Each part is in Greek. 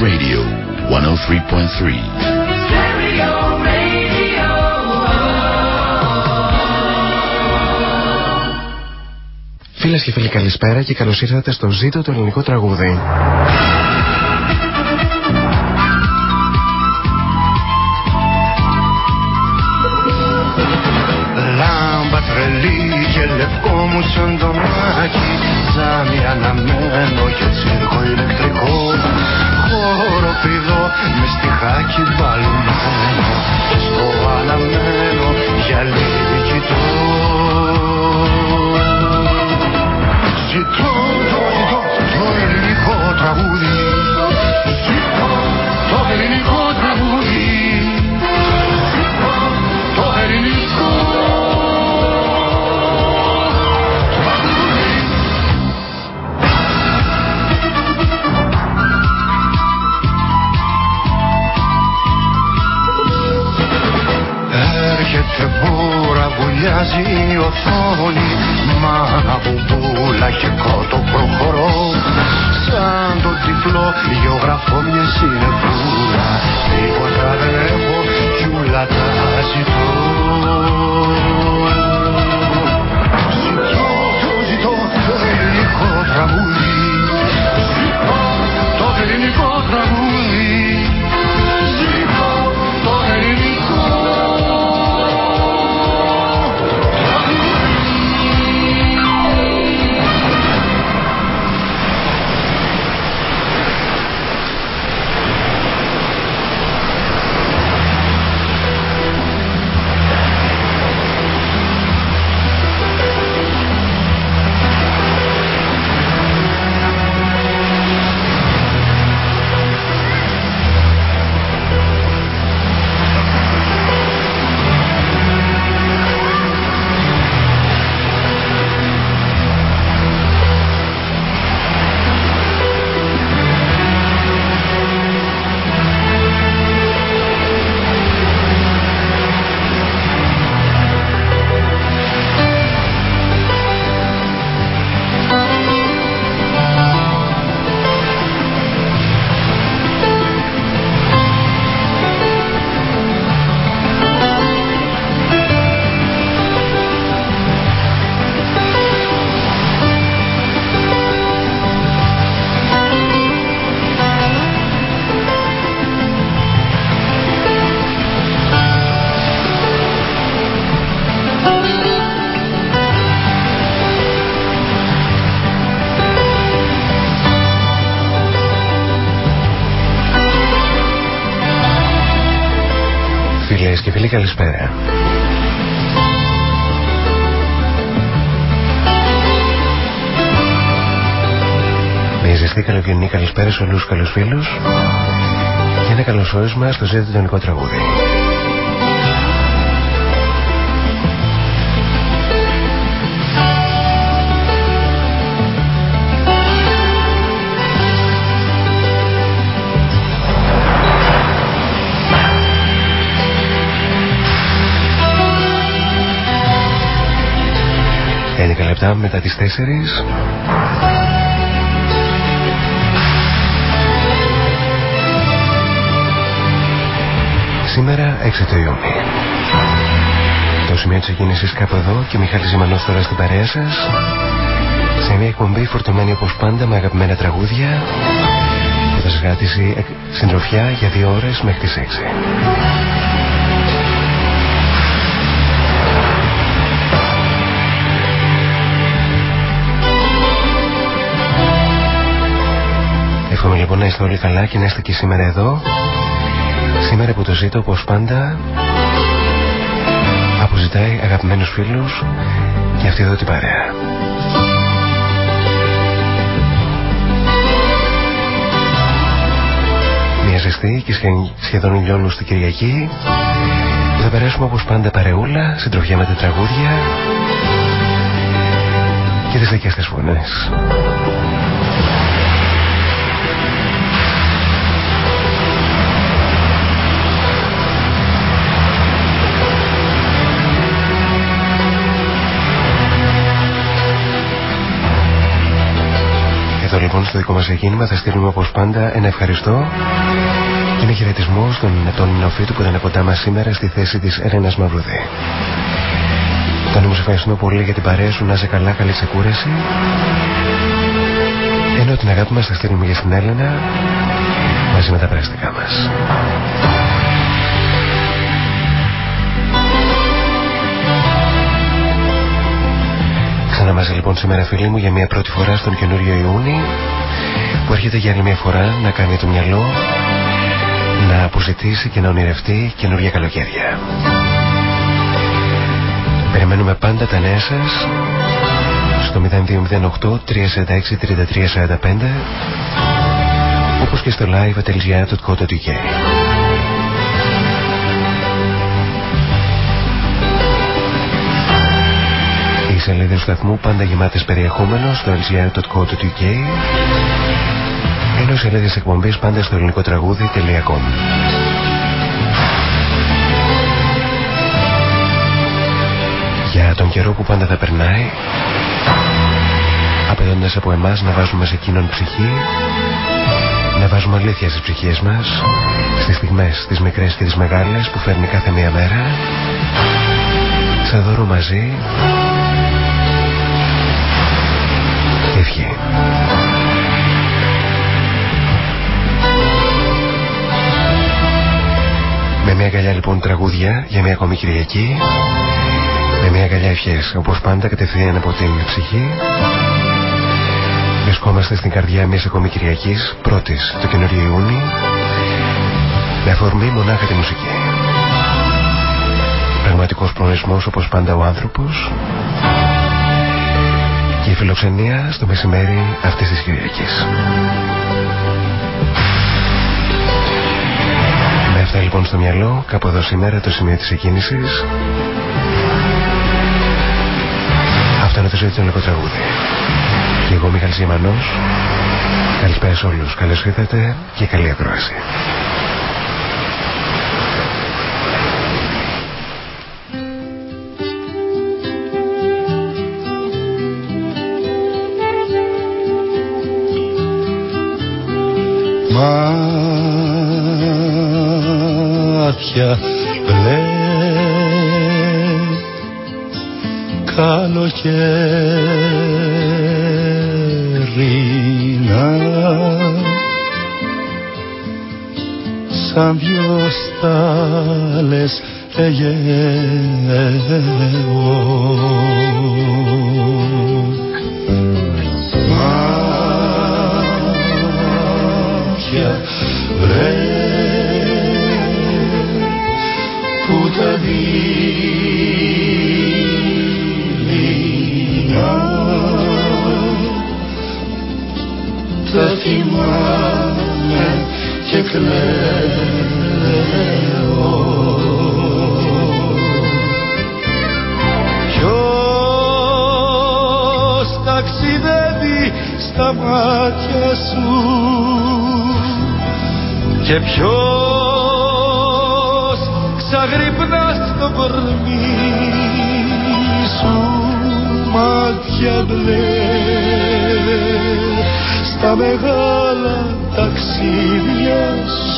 Radio 103.3. Φίλες και φίλοι καλησπέρα και καλώς ήρθατε στο ζήτο το ελληνικό τραγούδι. Λάμπα τρελή και λευκό μου σαν το μάκι Τζάμι αναμένο και τσίρκο ηλεκτρικό Χώρο πηδό με στιχάκι μπαλμένο Και στο αναμένο γυαλί βουλιάζει η οθόνη Μάνα μπουμπούλα και κότο προχωρώ Φίλες και φίλοι καλησπέρα. Με ζεστή καλοκαιρινή καλησπέρα σε όλους τους καλούς φίλους και ένα καλωσόρισμα στο ζήτητο τονικό τραγούδι. Λεπτά μετά τις 4 Σήμερα 6 το Ιούνι Το σημείο της εκκίνησης κάπου εδώ και ο Μιχάλης Ζημανός τώρα στην παρέα σας. Σε μια εκπομπή φορτωμένη όπως πάντα με αγαπημένα τραγούδια. Που θα σας γράτησει συντροφιά για δύο ώρες μέχρι τις 6 λοιπόν να είστε όλοι καλά και να είστε και σήμερα εδώ. Σήμερα που το ζήτω όπως πάντα Αποζητάει αγαπημένους φίλους Και αυτή εδώ την παρέα. Μια ζεστή και σχεδόν ηλιόλουστη Κυριακή. Που θα περάσουμε όπως πάντα παρεούλα Συντροφιά με τα τραγούδια Και τις δικές της φωνές στο δικό μας εκκίνημα θα στείλουμε όπως πάντα ένα ευχαριστώ και ένα χαιρετισμός στον τον Νοφίτου που ήταν κοντά μας σήμερα στη θέση της Έλενας Μαυρουδή. Τον όμως ευχαριστούμε πολύ για την παρέα σου, να είσαι καλά, καλή ξεκούραση. Ενώ την αγάπη μας θα στείλουμε για στην Έλενα μαζί με τα πραστικά μας. Ξανά μαζί λοιπόν σήμερα φίλοι μου για μια πρώτη φορά στον καινούριο Ιούνι που έρχεται για άλλη μια φορά να κάνει το μυαλό να αποζητήσει και να ονειρευτεί καινούργια καλοκαίρια. Περιμένουμε πάντα τα νέα σας στο 0208 346 3345 όπως και στο live.gr.co.uk σελίδες του σταθμού πάντα γεμάτες περιεχόμενος στο lgr.co.uk ενώ σελίδες εκπομπής πάντα στο ελληνικό τραγούδι.com Για τον καιρό που πάντα θα περνάει απαιτώντας από εμάς να βάζουμε σε εκείνον ψυχή να βάζουμε αλήθεια στις ψυχές μας στις στιγμές τις μικρές και τις μεγάλες που φέρνει κάθε μία μέρα σε δώρο μαζί ευχή Με μια αγκαλιά λοιπόν τραγούδια για μια ακόμη Κυριακή. Με μια αγκαλιά ευχές. Όπως πάντα κατευθείαν από την ψυχή. Βρισκόμαστε στην καρδιά μιας ακόμη Κυριακής, πρώτης το καινούριο Ιούνι, με αφορμή μονάχα τη μουσική. Πραγματικός προορισμός όπως πάντα ο άνθρωπος. και η φιλοξενία στο μεσημέρι αυτής της Κυριακής. Με αυτά λοιπόν στο μυαλό, κάπου εδώ σήμερα το σημείο της εκκίνησης. Αυτό είναι το ζωή του τραγούδι. Και εγώ Μιχαλής Γεμανός Καλησπέρα σε όλους Καλώς ήρθατε και καλή ακρόαση Μάτια μπλε καλοκαίρι σαν δυο στάλες Αιγαίο. Μάτια βρε που τα δειλινά τα θυμάμαι και κλαίω. Ποιος ταξιδεύει στα μάτια σου; Και ποιος ξαγρυπνάς στο κορμί σου μάτια μπλε. Στα μεγάλα ταξίδια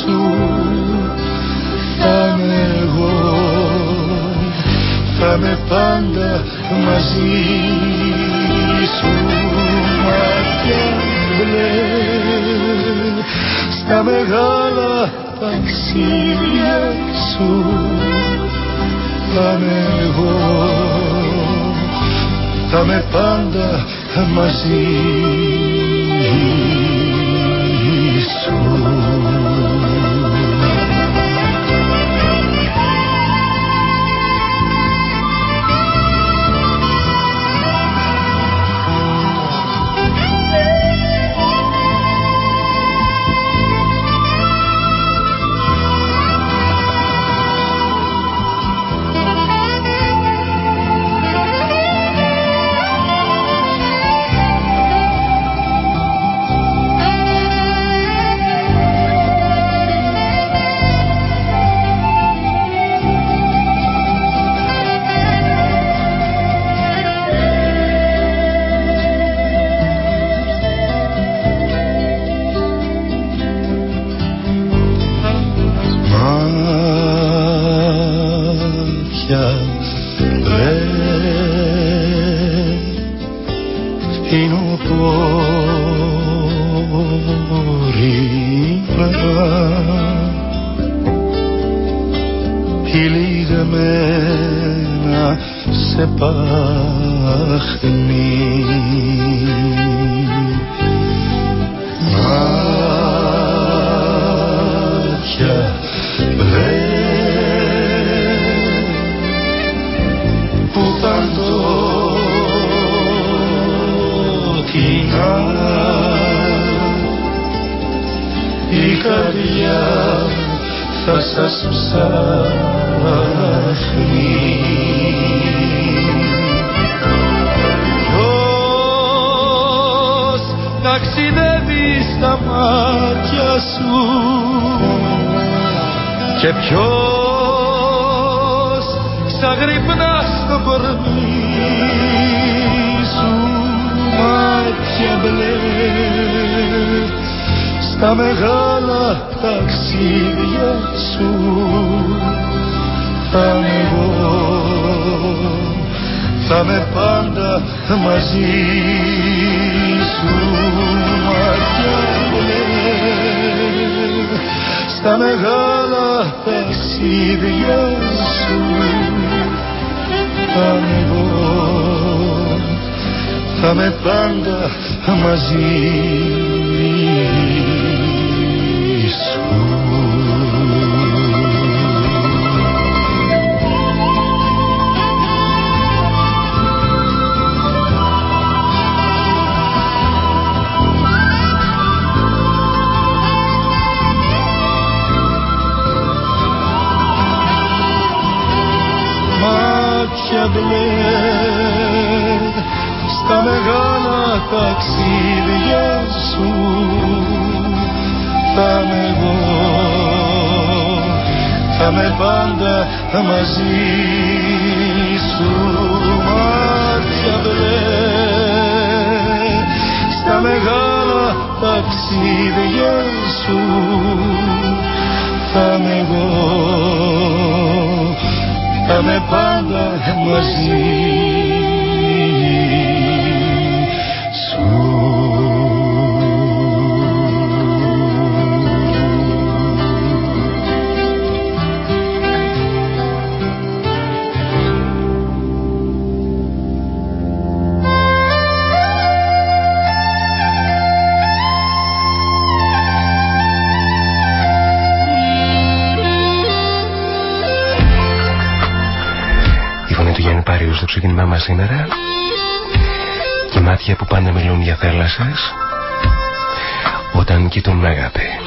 σου θα είμαι εγώ. Θα είμαι πάντα μαζί σου μάτια μπλε στα μεγάλα ταξίδια σου. Θα είμαι εγώ. Θα είμαι πάντα μαζί μένα στα μεγάλα ταξίδια σου θα με εγώ. Θα με πάντα μαζί σου. Μάτια μπλε. Στα μεγάλα ταξίδια σου θα με εγώ θα με πάντα μαζί μας σήμερα και μάτια που πάντα μιλούν για θάλασσες όταν κοιτούν με αγάπη.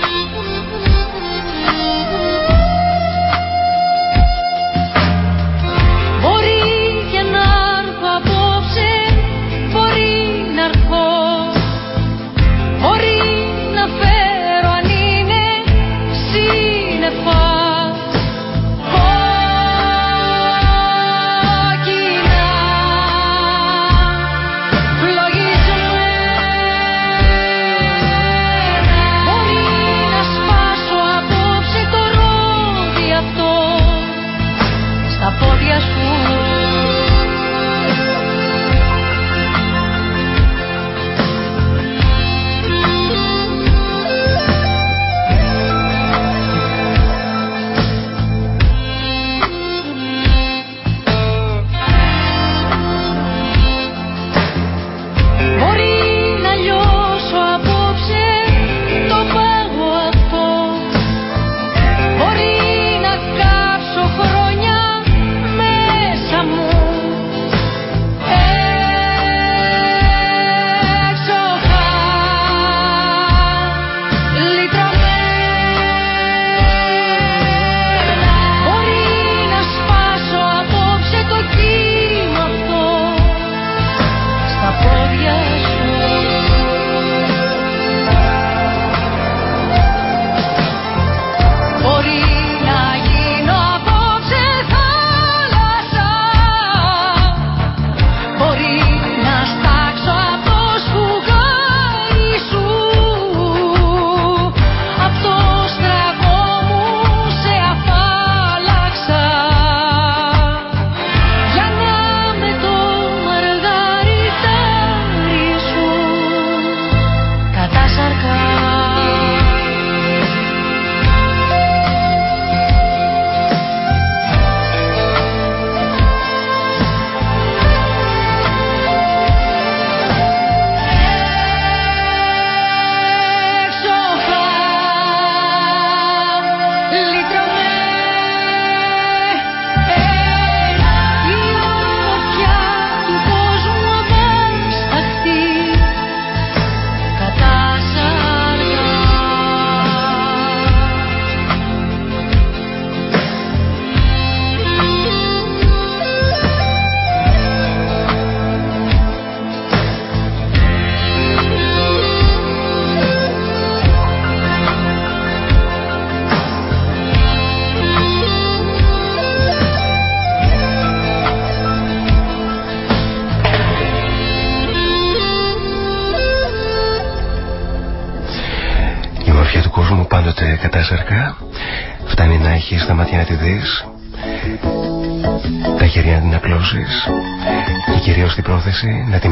Κυρίως την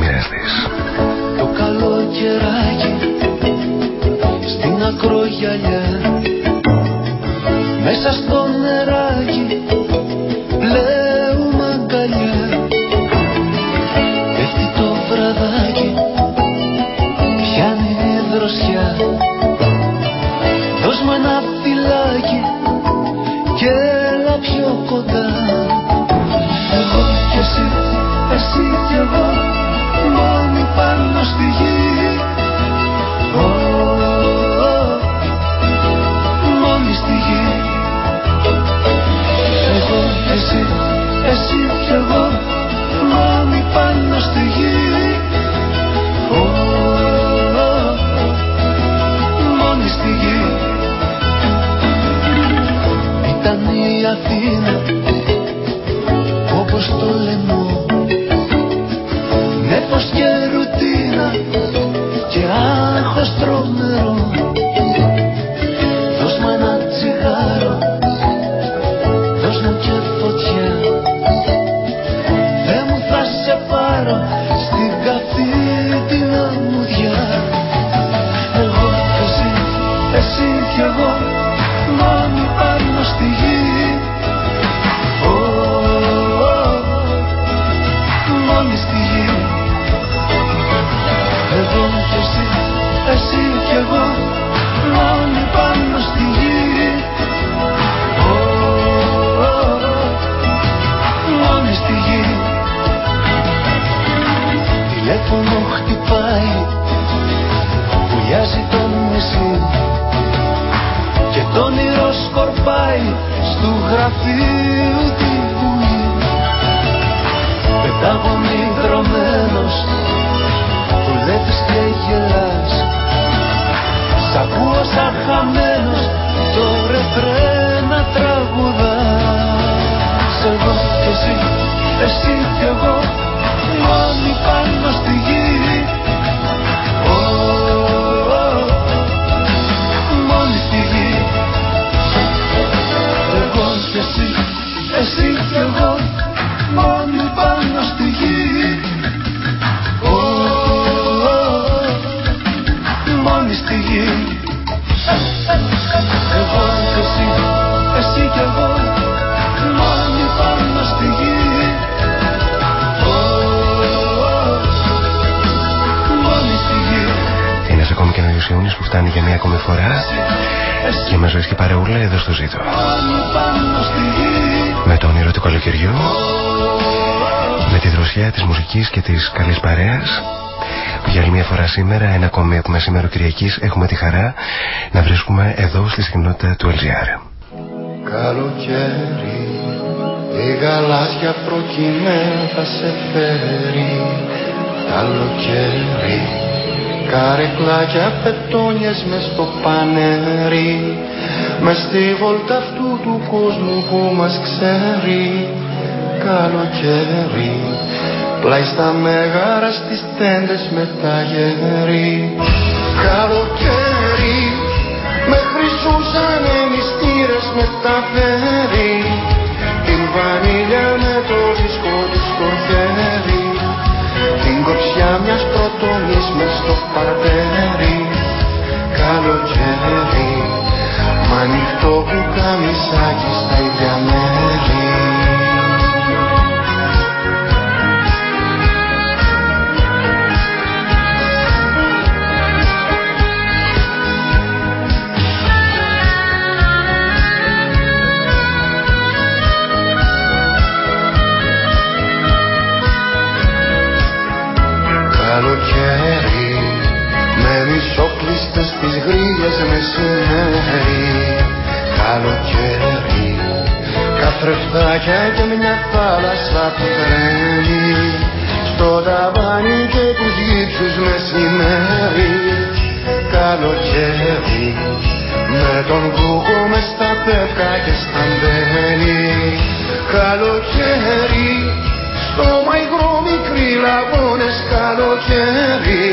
see. Δροσιά της μουσικής και της καλής παρέας. Που για άλλη μια φορά σήμερα, ένα ακόμη από μεσήμερο Κυριακής, έχουμε τη χαρά να βρίσκουμε εδώ στη συχνότητα του LGR. Καλοκαίρι η γαλάζια προκειμένου θα σε φέρει. Καλοκαίρι καρεκλάκια πετόνιες μες στο πανέρι. Μες στη βόλτα αυτού του κόσμου που μας ξέρει. Καλοκαίρι πλάι στα μέγαρα στις τέντες με τα γέρι Καλοκαίρι με χρυσούς ανεμιστήρες με τα φέρει Την βανίλια με το δίσκο του στο χέρι Την κοψιά μιας πρωτονής μες στο παρτέρι Καλοκαίρι Μ' ανοιχτό που καμισάκι στα ίδια μέρη καθρεφτάκια και μια θάλασσα που τρέμει. Στο ταβάνι και τους γύψους μεσημέρι Καλοκαίρι με τον κούκο μες στα πεύκα και στα μπέλη Καλοκαίρι στο μαϊγρό μικροί λαγώνες καλοκαίρι.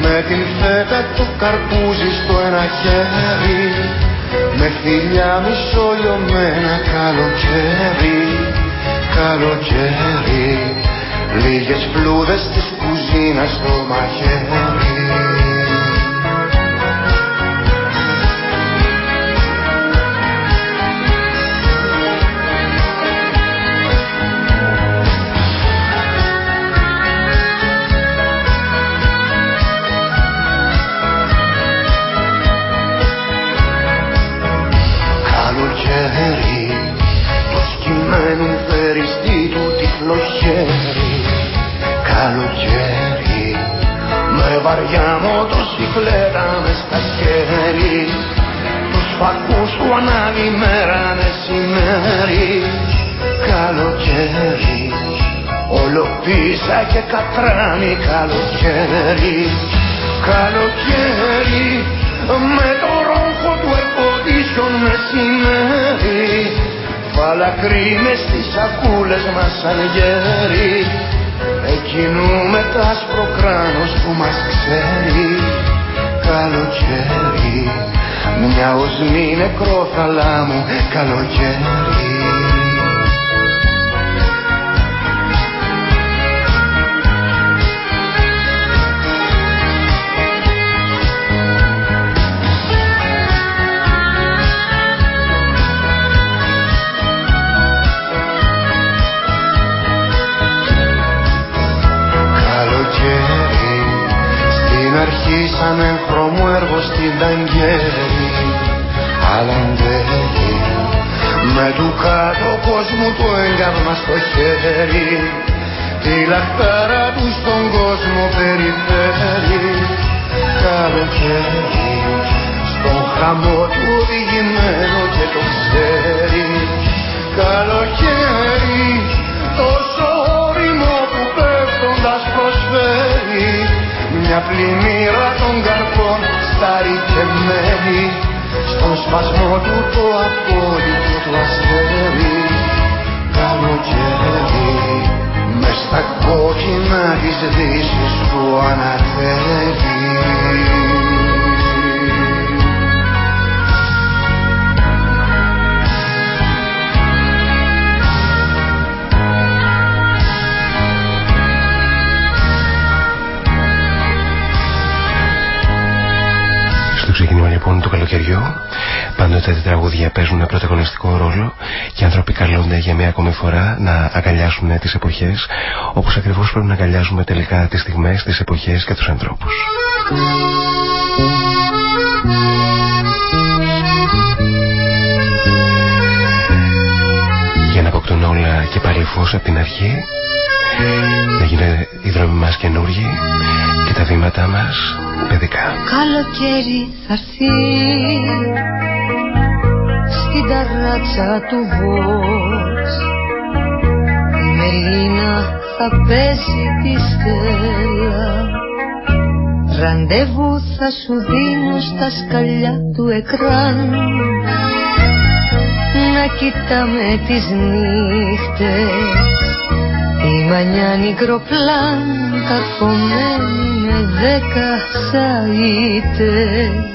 Με Με την φέτα του καρπούζι στο ένα χέρι Με φιλιά μισολιωμένα καλοκαίρι Καλοκαίρι. Λίγες φλούδες της κουζίνας στο μαχαίρι βαριά μοτοσυκλέτα μες στα χέρι. Τους φακούς του ανάβει μέρα μεσημέρι. Καλοκαίρι όλο πίσα και κατράνι καλοκαίρι. Καλοκαίρι με το ρόχο του εποδίσιον μεσημέρι φαλακρή μες στις σακούλες μας σαν γέρι Εκείνου με τ' άσπρο κράνος που μας ξέρει. Καλοκαίρι Μια οσμή νεκρό θαλάμου Καλοκαίρι με του κάτω κόσμου το έγκαυμα στο χέρι. Τη λαχτάρα του στον κόσμο περιφέρει. Καλοκαίρι στον χαμό του οδηγημένο και το ξέρει. Καλοκαίρι τόσο όριμο που πέφτοντας προσφέρει. Μια πλημμύρα των καρπών σταρικεμένη στον σπασμό του το απόλυτο του αστέρι καλοκαίρι μες στα κόκκινα της δύσης που ανατέλει τα τραγούδια παίζουν ένα πρωταγωνιστικό ρόλο και οι άνθρωποι καλούνται για μια ακόμη φορά να αγκαλιάσουν τις εποχές όπως ακριβώς πρέπει να αγκαλιάζουμε τελικά τις στιγμές, τις εποχές και τους ανθρώπους. Για να αποκτούν όλα και πάλι φως από την αρχή να γίνουν οι δρόμοι μας καινούργοι και τα βήματά μας παιδικά. Καλοκαίρι θα έρθει στην ταράτσα του Βος η Μελίνα θα πέσει τη στέλα Ραντεβού θα σου δίνω στα σκαλιά του εκράν. Να κοιτάμε τις νύχτες. Η μανιά νικροπλάν καρφωμένη με δέκα σαΐτες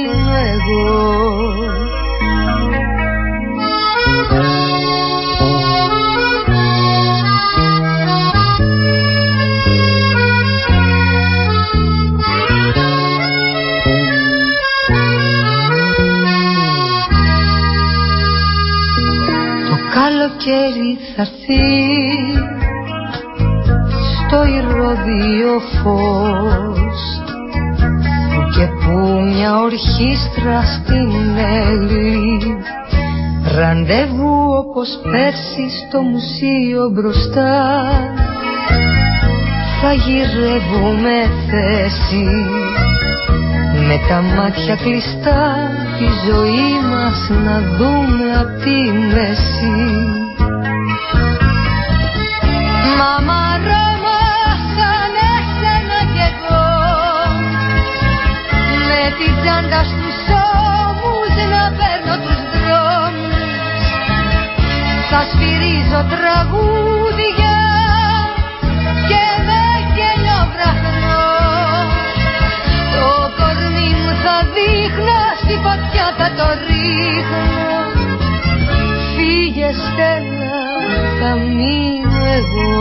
Ρώμα σαν εσένα κι εγώ Με την τσάντα στους ώμους να παίρνω τους δρόμους Θα σφυρίζω τραγούδια και με γέλιο Το κορμί μου θα δείχνω στη φωτιά θα το ρίχνω Φύγε Στέλλα θα μείνω εγώ Το καλοκαίρι θα έρθει το ηρωδίο φως και που μια ορχήστρα στην Έλλη. Ραντεβού όπως πέρσι στο μουσείο μπροστά. Θα γυρεύουμε θέση με τα μάτια κλειστά τη ζωή μας να δούμε απ' τη μέση. Μαμά με την τσάντα στους ώμους να παίρνω τους δρόμους. Θα σφυρίζω τραγούδια και με γέλιο βραχνό. Το κορμί μου θα δείχνω στη φωτιά θα το ρίχνω. Φύγε Στέλλα θα μείνω εγώ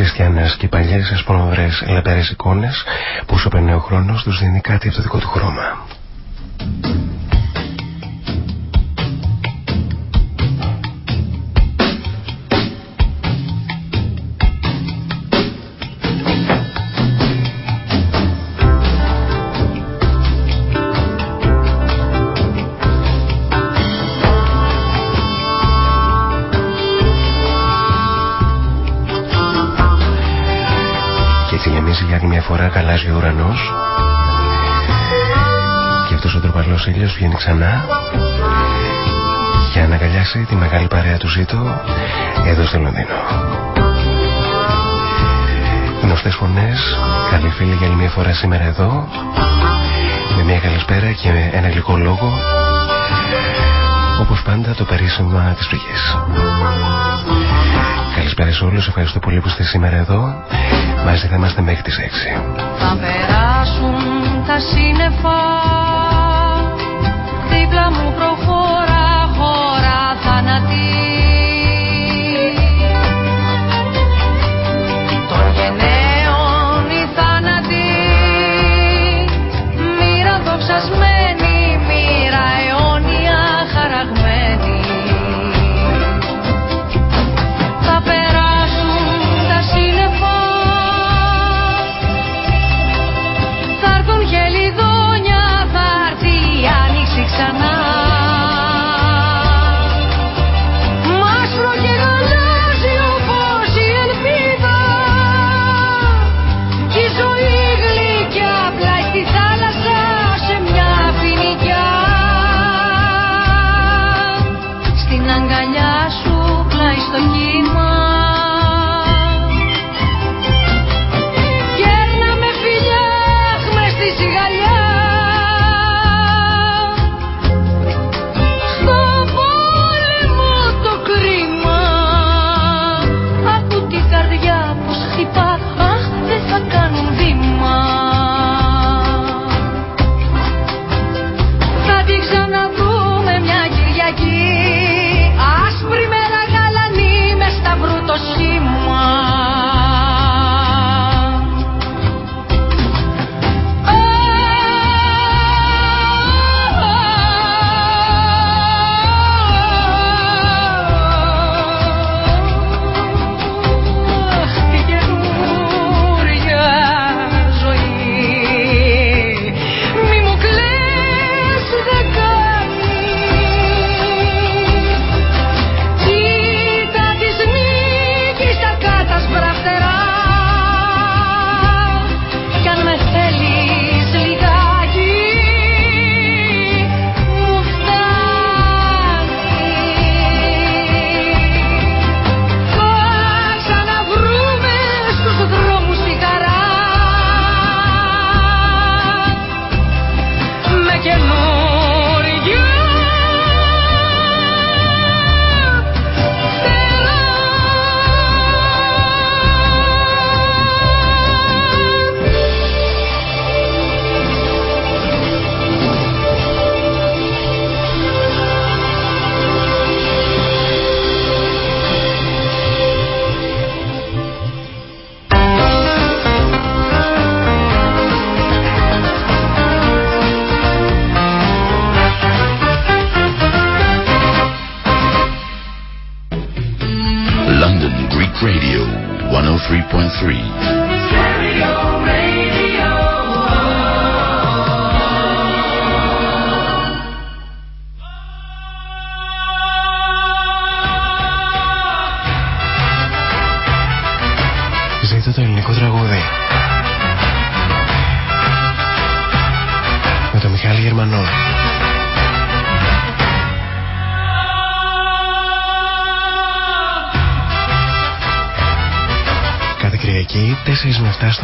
χριστιανές και οι παλιές ασπρομαυρές λαμπερές εικόνες που όσο περνάει ο χρόνος τους δίνει κάτι από το δικό του χρώμα. Για να αγκαλιάσει τη μεγάλη παρέα του ζήτω εδώ στο Λονδίνο. Γνωστές φωνές, καλοί φίλοι για άλλη μια φορά σήμερα εδώ με μια καλησπέρα και με ένα γλυκό λόγο όπως πάντα το περίσσευμα της πληγής. Καλησπέρα σε όλους, ευχαριστώ πολύ που είστε σήμερα εδώ Μαζί θα είμαστε μέχρι τις 6. Θα περάσουν τα σύννεφα Δίπλα μου προχώρα χώρα You.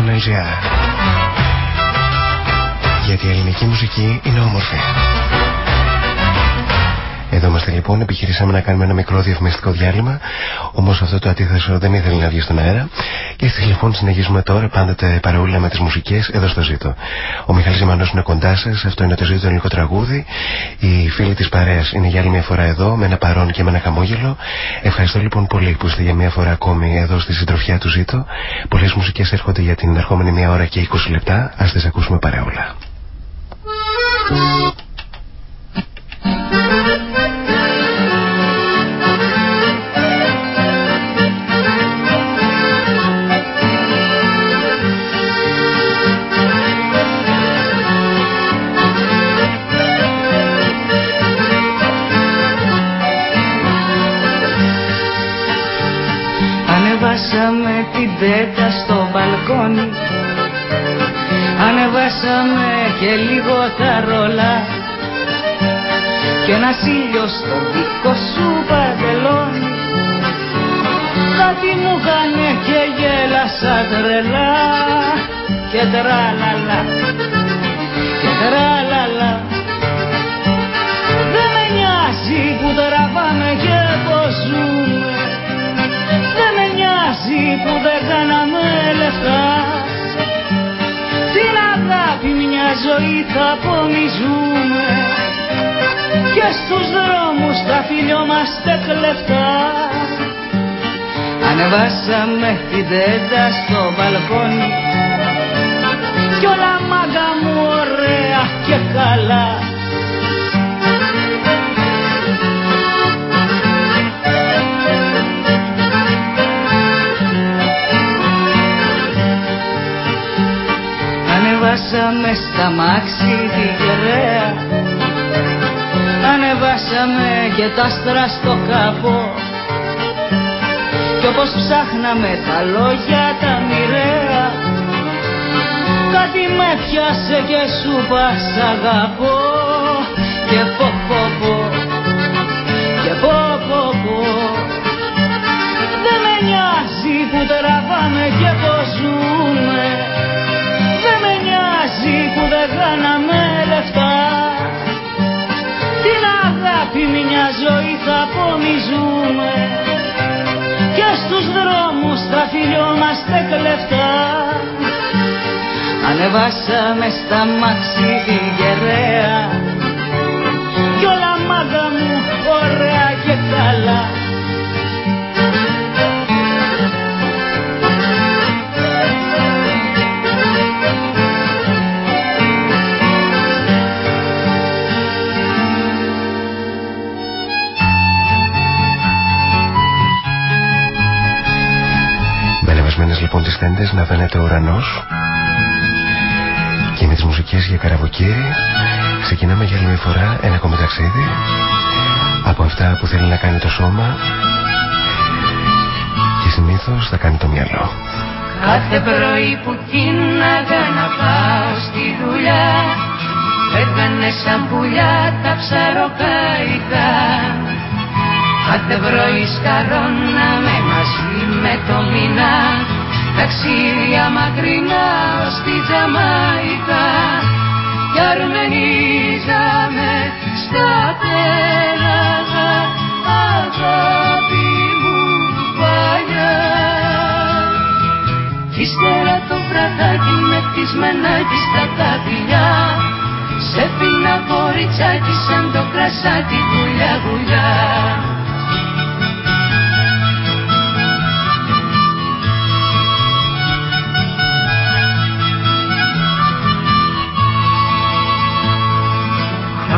Με 7 στον LGR. Γιατί η ελληνική μουσική είναι όμορφη. Εδώ είμαστε λοιπόν, επιχειρήσαμε να κάνουμε ένα μικρό διαφημιστικό διάλειμμα, όμως αυτό το αντίθεσο δεν ήθελε να βγει στον αέρα. Και έτσι λοιπόν συνεχίζουμε τώρα πάντοτε παρεούλα με τις μουσικές εδώ στο ζήτο. Ο Μιχάλης Ζημανό είναι κοντά σας, αυτό είναι το ζήτο το ελληνικό τραγούδι. Οι φίλοι της παρέας είναι για άλλη μια φορά εδώ, με ένα παρόν και με ένα χαμόγελο. Ευχαριστώ λοιπόν πολύ που είστε για μια φορά ακόμη εδώ στη συντροφιά του ζήτο. Πολλές μουσικές έρχονται για την ερχόμενη μια ώρα και 20 λεπτά. Α τις ακούσουμε παρεούλα. Ανεβάσαμε την πέτα στο μπαλκόνι. Ανεβάσαμε και λίγο τα ρολά. Κι ένας ήλιος στο δικό σου παντελόνι Κάτι μου κάνε και γέλασα τρελά. Και τραλαλα Και τραλαλα Δεν με νοιάζει που τραβάμε νοιάζει που δεν κάναμε λεφτά. Την αγάπη μια ζωή θα απομιζούμε Και στους δρόμους θα φιλιόμαστε κλεφτά Ανεβάσαμε την τέντα στο μπαλκόνι. Κι όλα μάγκα μου ωραία και καλά Ανεβάσαμε στα μάξι τη γεραία Ανεβάσαμε και τα άστρα στο καπό. Κι όπως ψάχναμε τα λόγια τα μοιραία Κάτι με πιάσε και σου πας αγαπώ. Και πω πω πω Και πω πω πω. Δεν με νοιάζει που τραβάμε και πως ζούμε. Δεν με νοιάζει που δεν κάναμε λεφτά. Την αγάπη μια ζωή θα απομιζούμε Και στους δρόμους θα φιλιόμαστε κλεφτά. Ανεβάσαμε στα μάξι τη γεραία. Κι όλα μάγα μου ωραία και καλά τις τέντες να φαίνεται ο ουρανός. Και με τις μουσικές για καραβοκύρι ξεκινάμε για άλλη μια φορά ένα ακόμη ταξίδι. Από αυτά που θέλει να κάνει το σώμα και συνήθως θα κάνει το μυαλό. Κάθε πρωί που κίναγα να πάω στη δουλειά Φεύγανε σαν πουλιά τα ψαροκαϊκά Κάθε πρωί σκαρώναμε μαζί με το μήνα Ταξίδια μακρινά ως τη Τζαμαϊκά. Κι αρμενίζαμε στα πέραγα Αγάπη μου παλιά. Κι ύστερα το βραδάκι με χτισμενάκι στα ταπειλιά Σε πίνα κοριτσάκι σαν το κρασάκι γουλιά γουλιά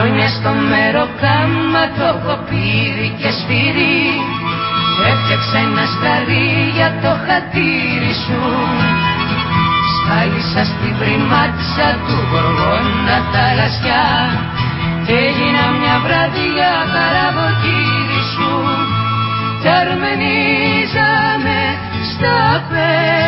Χρόνια στο μεροκάμα το κοπήρι και σφυρί. Έφτιαξα ένα σκαρί για το χατήρι σου. Σκάλισα στην πριμάτσα του γοργόνα τα λασιά. Και έγινα μια βραδιά καραβοκύρι σου. Κι αρμενίζαμε στα πέρα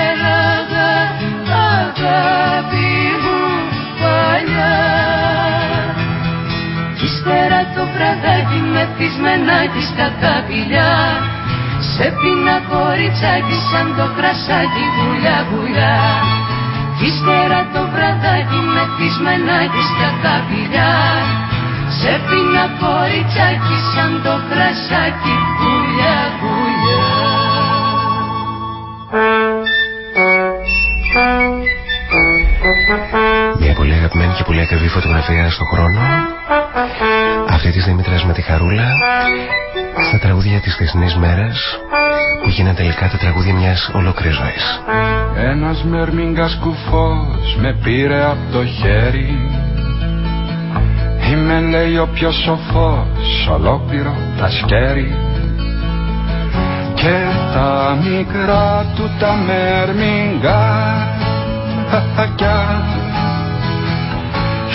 ύστερα το βραδάκι με θυσμένα της καταπηλιά Σε πίνα κοριτσάκι σαν το κρασάκι βουλιά βουλιά. Κι ύστερα το βραδάκι με θυσμένα της καταπηλιά Σε πίνα κοριτσάκι σαν το κρασάκι βουλιά βουλιά. Μια πολύ αγαπημένη και πολύ ακριβή φωτογραφία στον χρόνο Αυτή της Δήμητρας με τη Χαρούλα Στα τραγούδια της θεσινής μέρας Που γίνανε τελικά τα τραγούδια μιας ολόκληρης ζωής. Ένας μερμήγκας κουφός με πήρε από το χέρι. Είμαι λέει ο πιο σοφός ολόκληρο τα σκέρι. Και τα μικρά του τα μερμηγκάκια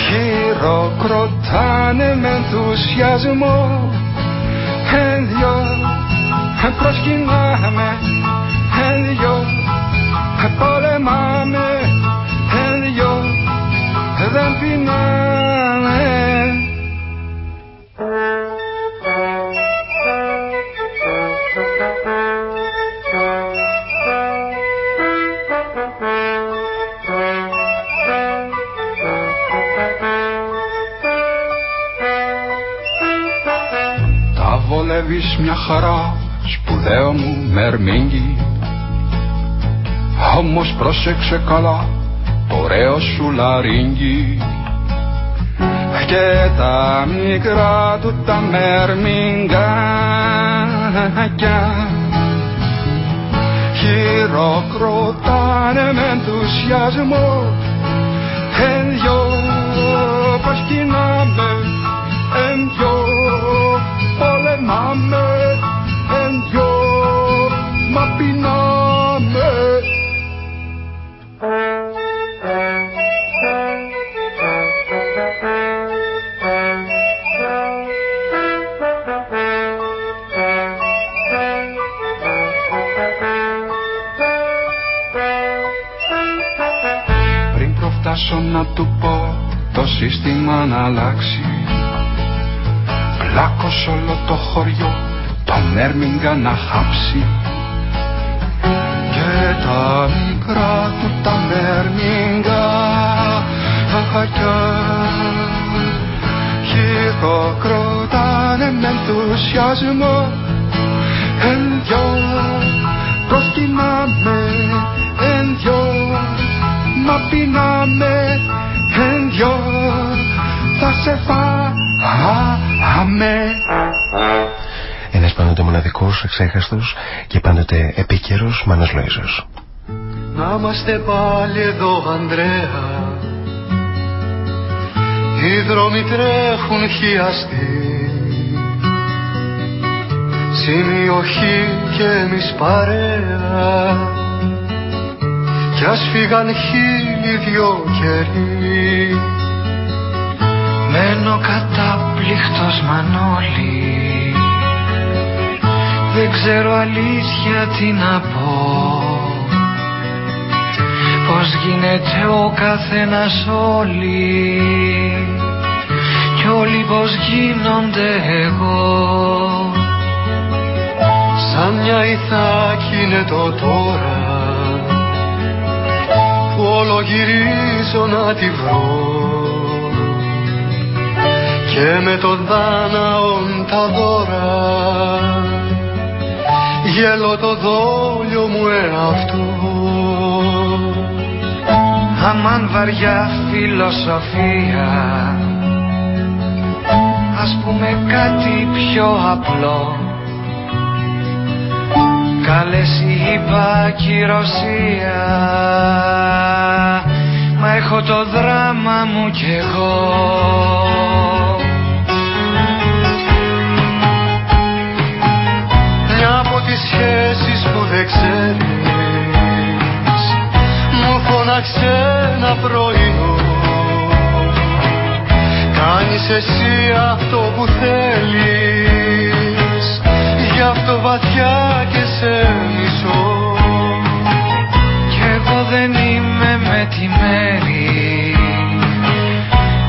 χειροκροτάνε με ενθουσιασμό. Εν δυο προσκυνάμε. Εν δυο πολεμάμε. Εν δυο δεν πεινάμε βολεύεις μια χαρά σπουδαίο μου μερμήγκι. Όμως πρόσεξε καλά ωραίο σου λαρίνγκι και τα μικρά του τα μερμηγκάκια χειροκροτάνε με ενθουσιασμό. Εν δυο προσκυνάμε προφτάσω να του πω το σύστημα να αλλάξει. Πλάκος όλο το χωριό το μέρμιγκα να χάψει. Και τα μικρά του τα μέρμιγκα χαχακιά χειροκροτάνε με ενθουσιασμό μοναδικός, εξέχαστος και πάντοτε επίκαιρος Μάνος Λοΐζος. Να είμαστε πάλι εδώ Ανδρέα. Οι δρόμοι τρέχουν χιαστοί. Σημειοχή και εμείς παρέα. Κι ας φύγαν χίλιοι δυο καιροί. Μένω κατάπληκτος Μανώλη Δεν ξέρω αλήθεια τι να πω. Πως γίνεται ο καθένας όλοι Κι όλοι πως γίνονται εγώ. Σαν μια ηθάκη είναι το τώρα Που όλο γυρίζω να τη βρω. Και με το δάναον τα δώρα Γέλω το δόλιο μου εαυτό Αμάν βαριά φιλοσοφία Ας πούμε κάτι πιο απλό. Κάλεση είπα κυρωσία Μα έχω το δράμα μου κι εγώ σχέσεις που δεν ξέρεις. Μου φώναξε ένα πρωινό. Κάνεις εσύ αυτό που θέλεις. Γι' αυτό βαθιά και σε μισώ. Κι εγώ δεν είμαι με τη μεσημέρι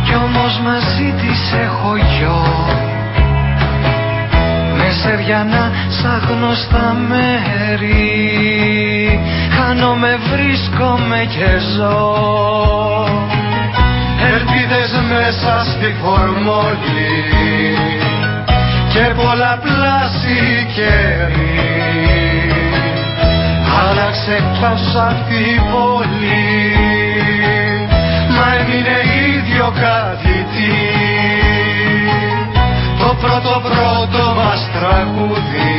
Κι όμως μαζί της έχω γιο Με σεριανά σαν γνωστά μέρη. Χάνομαι, βρίσκομαι και ζω. Ελπίδες μέσα στη φορμόλη Και πολλαπλάσι καιρή Άλλαξε τόσα την πόλη πρώτο πρώτο μας τραγούδι.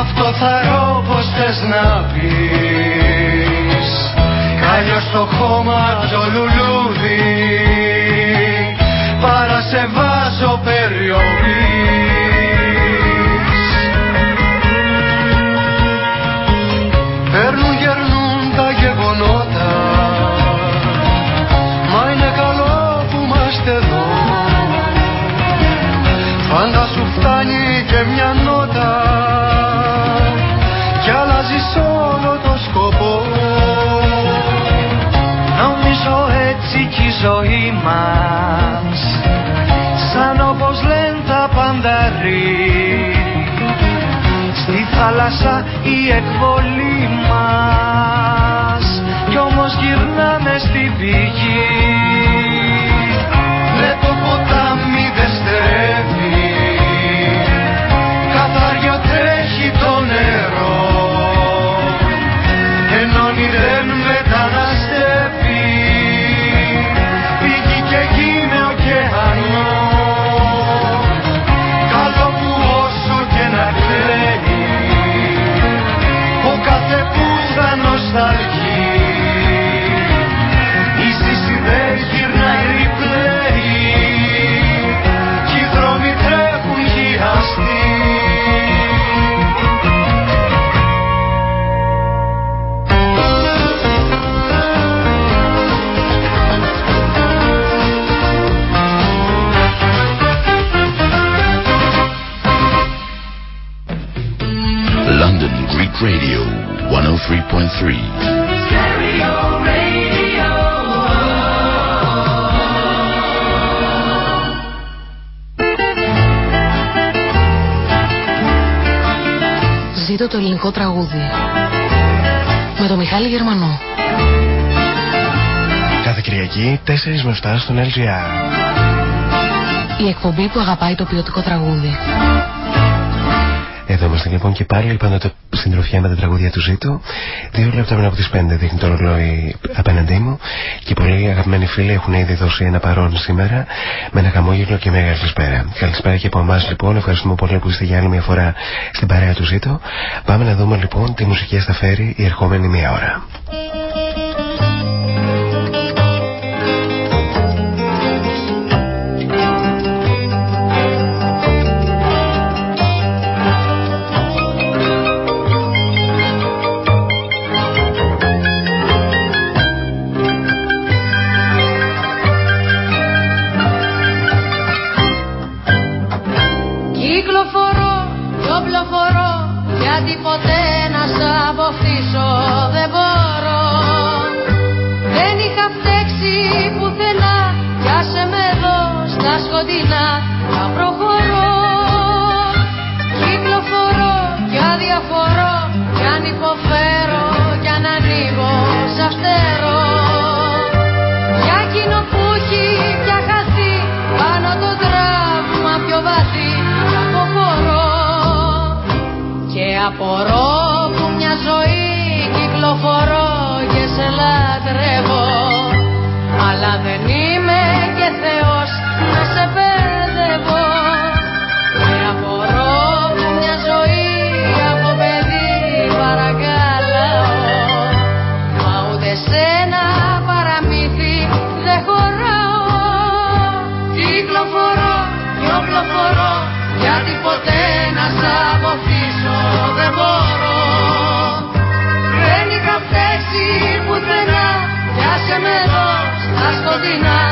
Αυτό θα ρω πως θες να πεις. Κάλιο στο χώμα το λουλούδι. Παρά σε βάζω περιοχή θάλασσα Ζήτω το ελληνικό τραγούδι με τον Μιχάλη Γερμανό. Κάθε Κυριακή 4 με 7 στον LGR. Η εκπομπή που αγαπάει το ποιοτικό τραγούδι. Εδώ είμαστε λοιπόν και πάλι πάντοτε συντροφιά με τα τραγούδια του Ζήτου. Δύο λεπτά πριν από τις 5 δείχνει το ρολόι απέναντί μου και πολλοί αγαπημένοι φίλοι έχουν ήδη δώσει ένα παρόν σήμερα με ένα χαμόγελο και μεγάλη καλησπέρα. Καλησπέρα και από εμάς λοιπόν. Ευχαριστούμε πολύ που είστε για άλλη μια φορά στην παρέα του Ζήτου. Πάμε να δούμε λοιπόν τι μουσική θα φέρει η ερχόμενη μία ώρα. Μπορώ που μια ζωή κυκλοφορώ και σε λατρεύω. σκοτεινά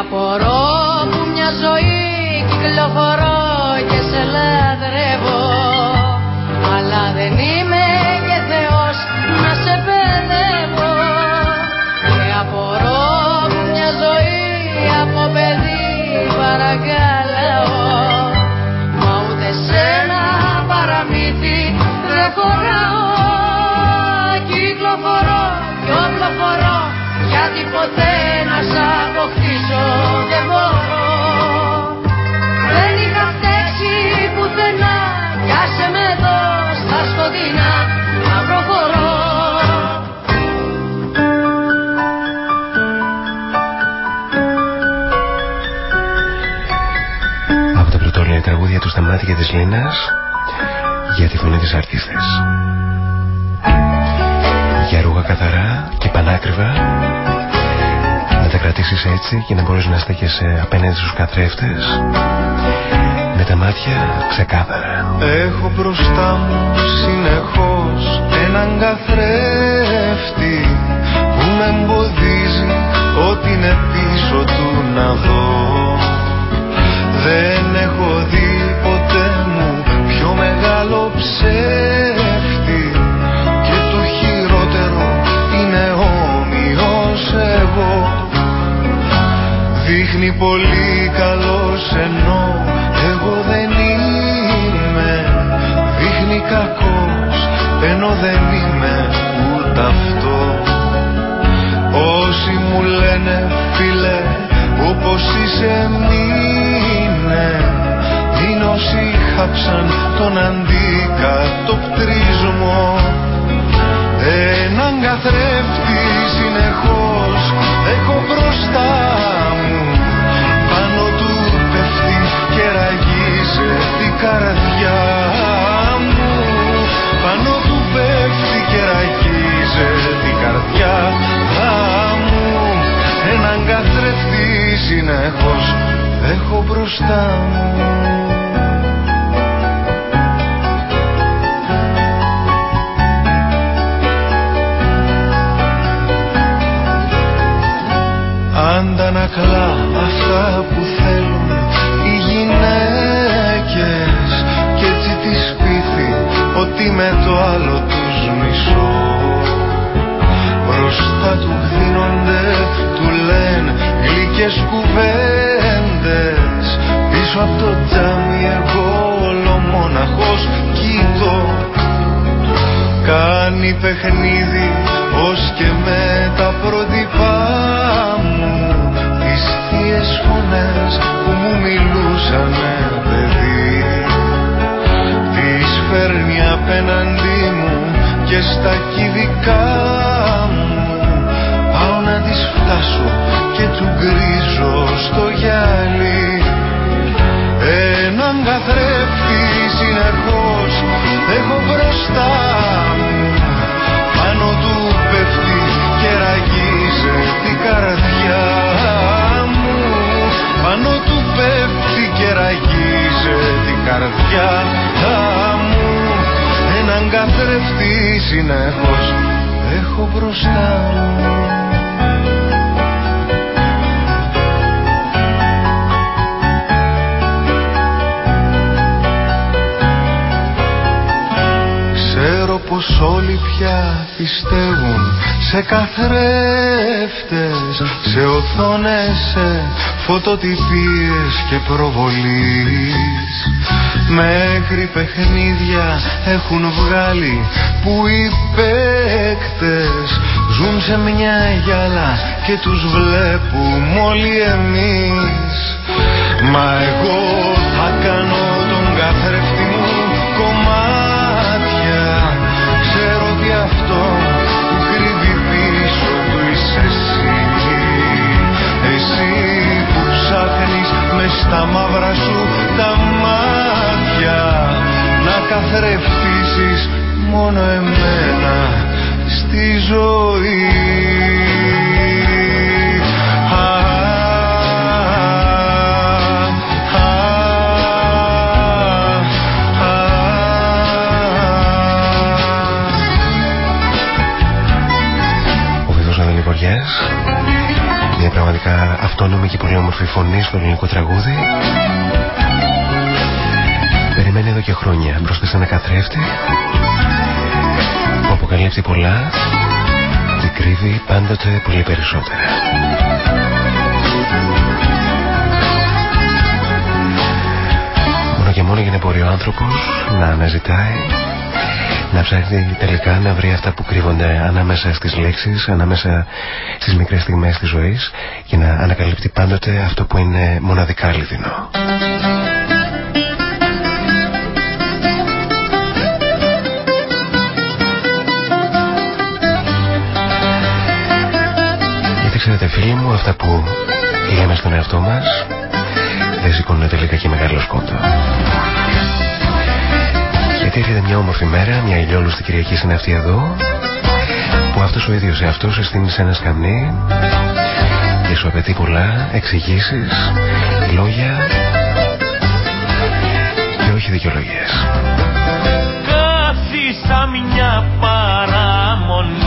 απορώ που μια ζωή κυκλοφορώ και σε λατρεύω αλλά δεν είμαι και Θεός να σε παιδεύω. Και απορώ που μια ζωή από παιδί παρακαλάω. Μα ούτε σε ένα παραμύθι δεν χωράω. Κυκλοφορώ κι οπλοφορώ γιατί ποτέ να σ' αποκτήσω δεν μπορώ δεν είχα φταίξει πουθενά κι άσε με εδώ στα σκοτεινά να προχωρώ Από τα πρωτόλια τραγούδια του Σταμάτη και της Λίνας για τη φωνή της αρτίστας. Για ρούχα καθαρά και πανάκριβα να τα κρατήσεις έτσι και να μπορείς να στέκεσαι απέναντι στους καθρέφτες με τα μάτια ξεκάθαρα. Έχω μπροστά μου συνεχώς έναν καθρέφτη χάψαν τον συνεχώς έχω μπροστά μου. Ξέρω πως όλοι πια πιστεύουν σε καθρέφτες Σε οθόνες, σε φωτοτυπίες και προβολής Μέχρι παιχνίδια έχουν βγάλει που οι παίκτες Ζουν σε μια γυάλα και τους βλέπουμε όλοι εμείς. Μα εγώ θα κάνω τον καθρέφτη μου κομμάτια. Ξέρω ότι αυτό που κρύβει πίσω του είσαι εσύ. Εσύ μόνο εμένα στη ζωή. Μια πραγματικά αυτόνομη και πολύ όμορφη φωνή στο ελληνικό τραγούδι. Περιμένει εδώ και χρόνια μπροστά σε ένα καθρέφτη που αποκαλύπτει πολλά και κρύβει πάντοτε πολύ περισσότερα. Μόνο και μόνο για να μπορεί ο άνθρωπος να αναζητάει να ψάχνει τελικά να βρει αυτά που κρύβονται ανάμεσα στις λέξεις, ανάμεσα στις μικρές στιγμές της ζωής και να ανακαλύπτει πάντοτε αυτό που είναι μοναδικά αληθινό. Ξέρετε φίλοι μου, αυτά που λέμε στον εαυτό μας δεν σηκώνουν τελικά και μεγάλο σκόντο. Γιατί έρχεται μια όμορφη μέρα, μια ηλιόλουστη Κυριακή στην αυτή εδώ, που αυτός ο ίδιος εαυτός συστήνει σε ένα σκαμνί και σου απαιτεί πολλά εξηγήσεις, λόγια και όχι δικαιολογίες. Κάθισα μια παραμονή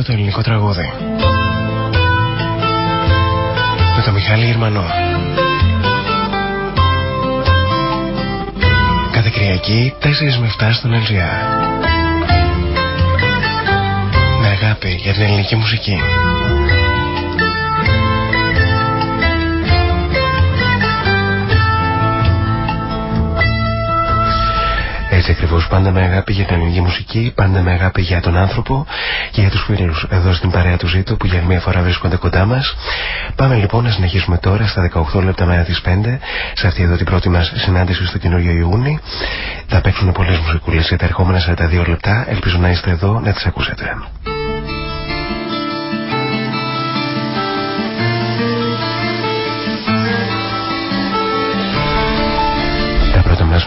Ζήτω το ελληνικό τραγούδι. Με τον Μιχάλη Γερμανό. Κάθε Κυριακή 4 με 7 στον LGR. Με αγάπη για την ελληνική μουσική. Έτσι ακριβώς πάντα με αγάπη για την ελληνική μουσική, πάντα με αγάπη για τον άνθρωπο και για τους φίλους εδώ στην παρέα του Ζήτου που για άλλη μια φορά βρίσκονται κοντά μας. Πάμε λοιπόν να συνεχίσουμε τώρα στα 18 λεπτά μέρα τι 5 σε αυτή εδώ την πρώτη μας συνάντηση στο καινούριο Ιούνι. Θα παίξουν πολλές μουσικούλες για τα ερχόμενα 42 λεπτά. Ελπίζω να είστε εδώ να τις ακούσετε.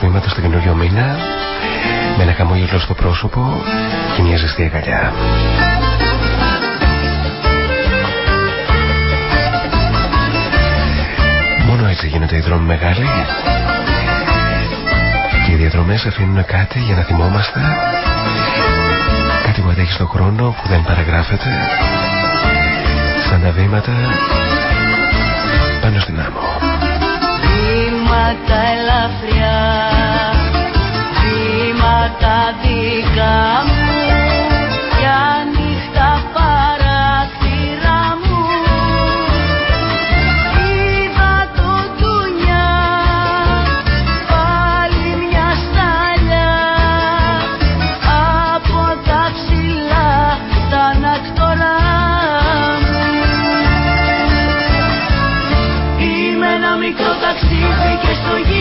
Τα πρώτα μας βήματα στο καινούριο μήνα. Με ένα χαμόγελο στο πρόσωπο και μια ζεστή αγκαλιά. Μόνο έτσι γίνονται οι δρόμοι μεγάλοι και οι διαδρομές αφήνουν κάτι για να θυμόμαστε. Κάτι που αντέχει στον χρόνο που δεν παραγράφεται. Σαν τα βήματα τα ελαφριά. Βήματα δικά μου estoy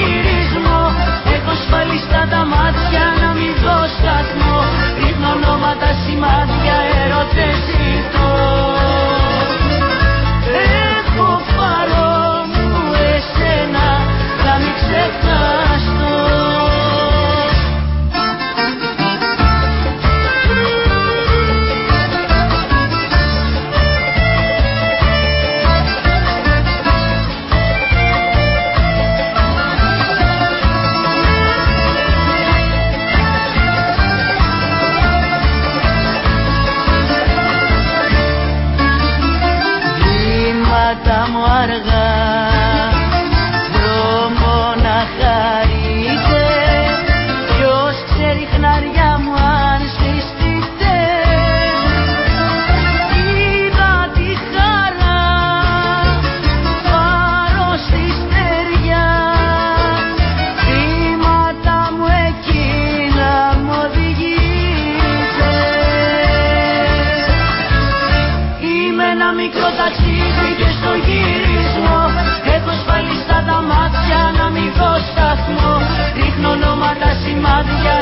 madrugada.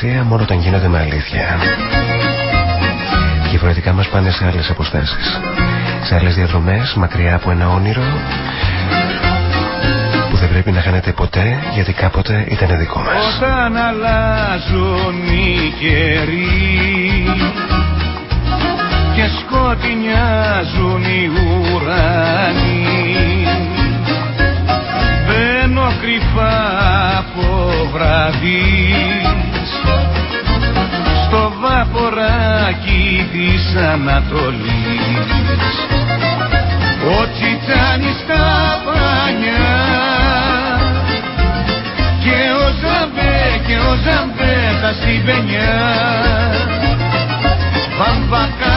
Που έχουν αξία μόνο όταν γίνονται με αλήθεια. Διαφορετικά μας πάνε σε άλλες αποστάσεις. Σε άλλες διαδρομές, μακριά από ένα όνειρο που δεν πρέπει να χάνεται ποτέ γιατί κάποτε ήταν δικό μας. Όταν αλλάζουν οι καιροί και σκοτεινιάζουν οι ουρανοί μπαίνω κρυφά από βραδείς βαποράκι της Ανατολής ο Τσιτσάνης στα πανιά και ο Ζαμπέ και ο Ζαμπέτα στην πενιά βαμβακάρι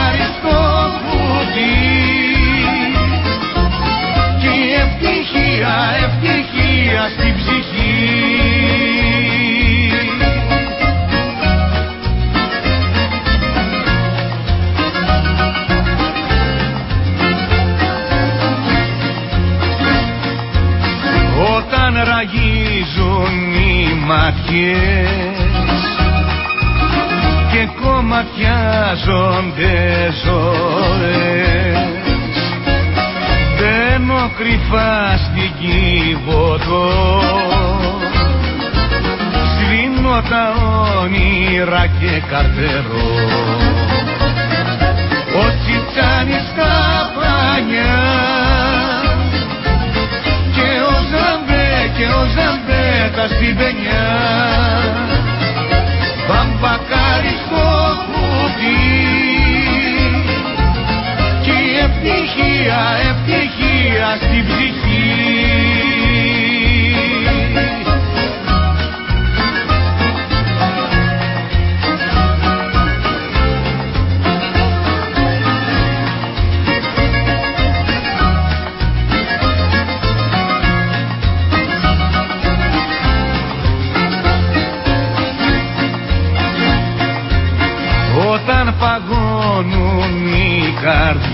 ραγίζουν οι ματιές και κομματιάζονται ζωές. Μπαίνω κρυφά στην Κιβωτό σβήνω τα όνειρα και καρτερώ. Ο Τσιτσάνης στα πανιά και ο Ζαμπέ και ο Ζαμπέτα στην πενιά βαμβακάρι στο κουτί και η ευτυχία, ευτυχία στην ψυχή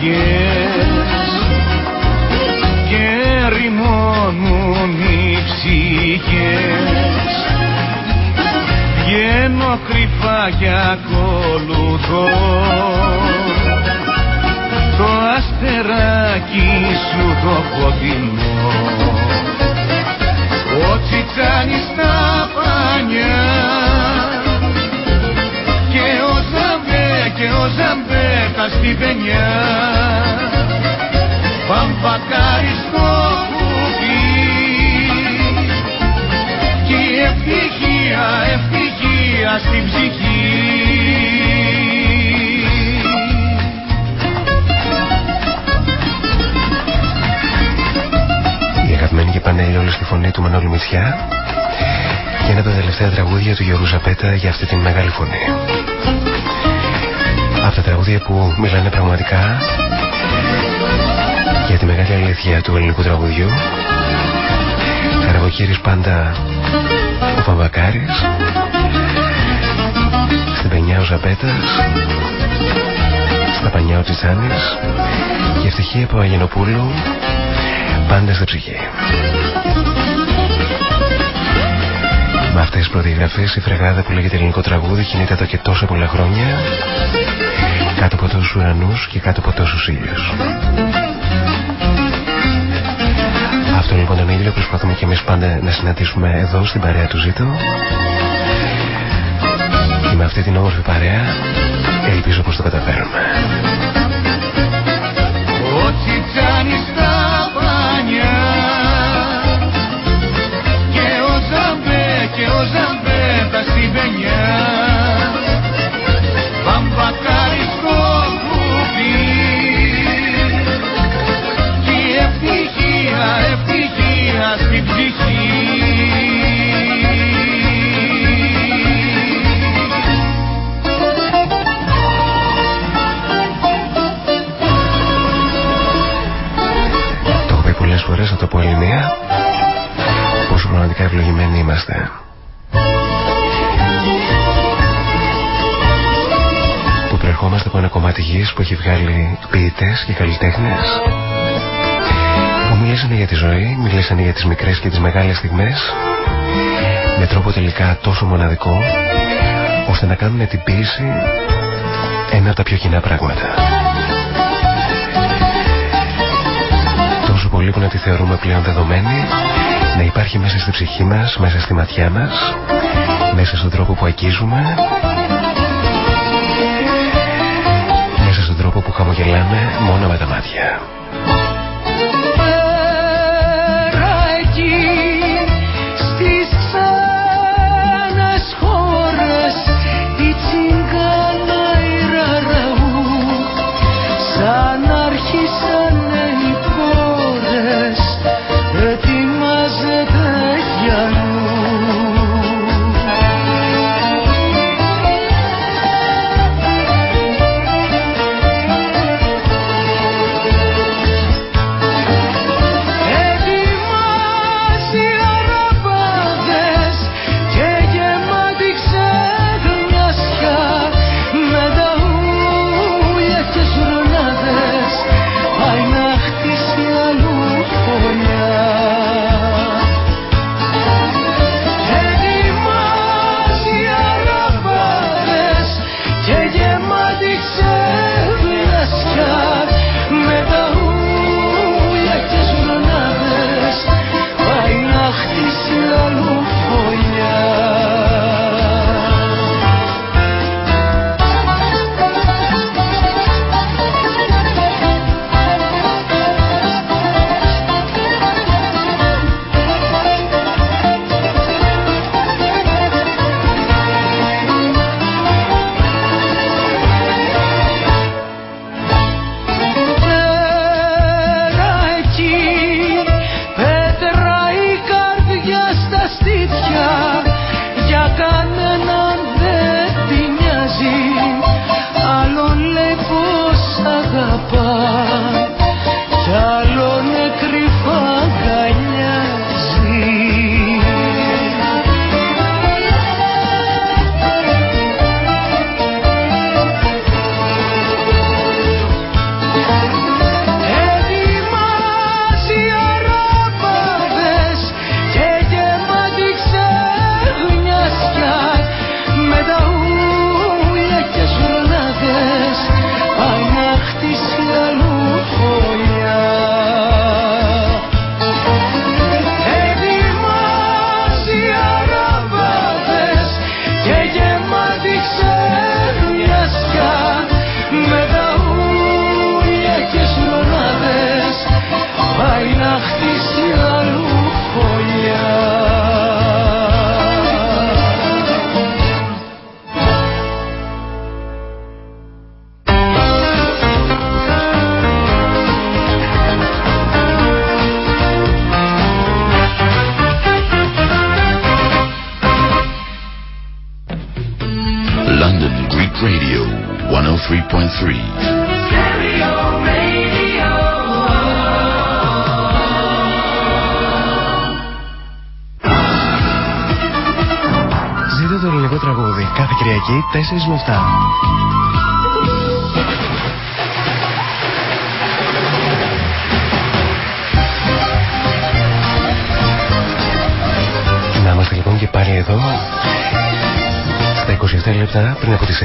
καρδιές και ρημώνουν οι ψυχές. Βγαίνω κρυφά και ακολουθώ. Το αστεράκι σου το φωτεινό Ζαμπέτα στην πενιά βαμβακάρι στο κουτί και η ευτυχία, ευτυχία στην ψυχή. Η αγαπημένη και πανέλη στη φωνή του Μανώλη Μητσιά και ένα από τα τελευταία τραγούδια του Γιώργου Ζαπέτα για αυτή την μεγάλη φωνή. Αυτά τα τραγούδια που μιλάνε πραγματικά τη μεγάλη αλήθεια του ελληνικού τραγουδιού. Καραβοκύρης πάντα ο Παπακάρης. Στην Πενιά ο Ζαπέτας. Στα Πανιά ο Τσιτσάνης. Και ευτυχία από Αγενοπούλου πάντα στην ψυχή. Με αυτές τις προδιαγραφές η φρεγάδα που λέγεται ελληνικό τραγούδι κινείται εδώ και τόσα πολλά χρόνια κάτω από τόσους ουρανούς και κάτω από τόσους ήλιους. Αυτό λοιπόν τον ήλιο προσπαθούμε και εμείς πάντα να συναντήσουμε εδώ στην παρέα του Ζήτω και με αυτή την όμορφη παρέα ελπίζω πως το καταφέρουμε. Έχει βγάλει ποιητές και καλλιτέχνες που μιλήσανε για τη ζωή, μιλήσανε για τις μικρές και τις μεγάλες στιγμές με τρόπο τελικά τόσο μοναδικό ώστε να κάνουν την ποίηση ένα από τα πιο κοινά πράγματα. Τόσο πολύ που να τη θεωρούμε πλέον δεδομένη να υπάρχει μέσα στη ψυχή μας, μέσα στη ματιά μας, μέσα στον τρόπο που αγγίζουμε, που χαμογελάμε μόνο με τα μάτια. Με 7. Να είμαστε λοιπόν και πάλι εδώ στα 27 λεπτά πριν από τις 6.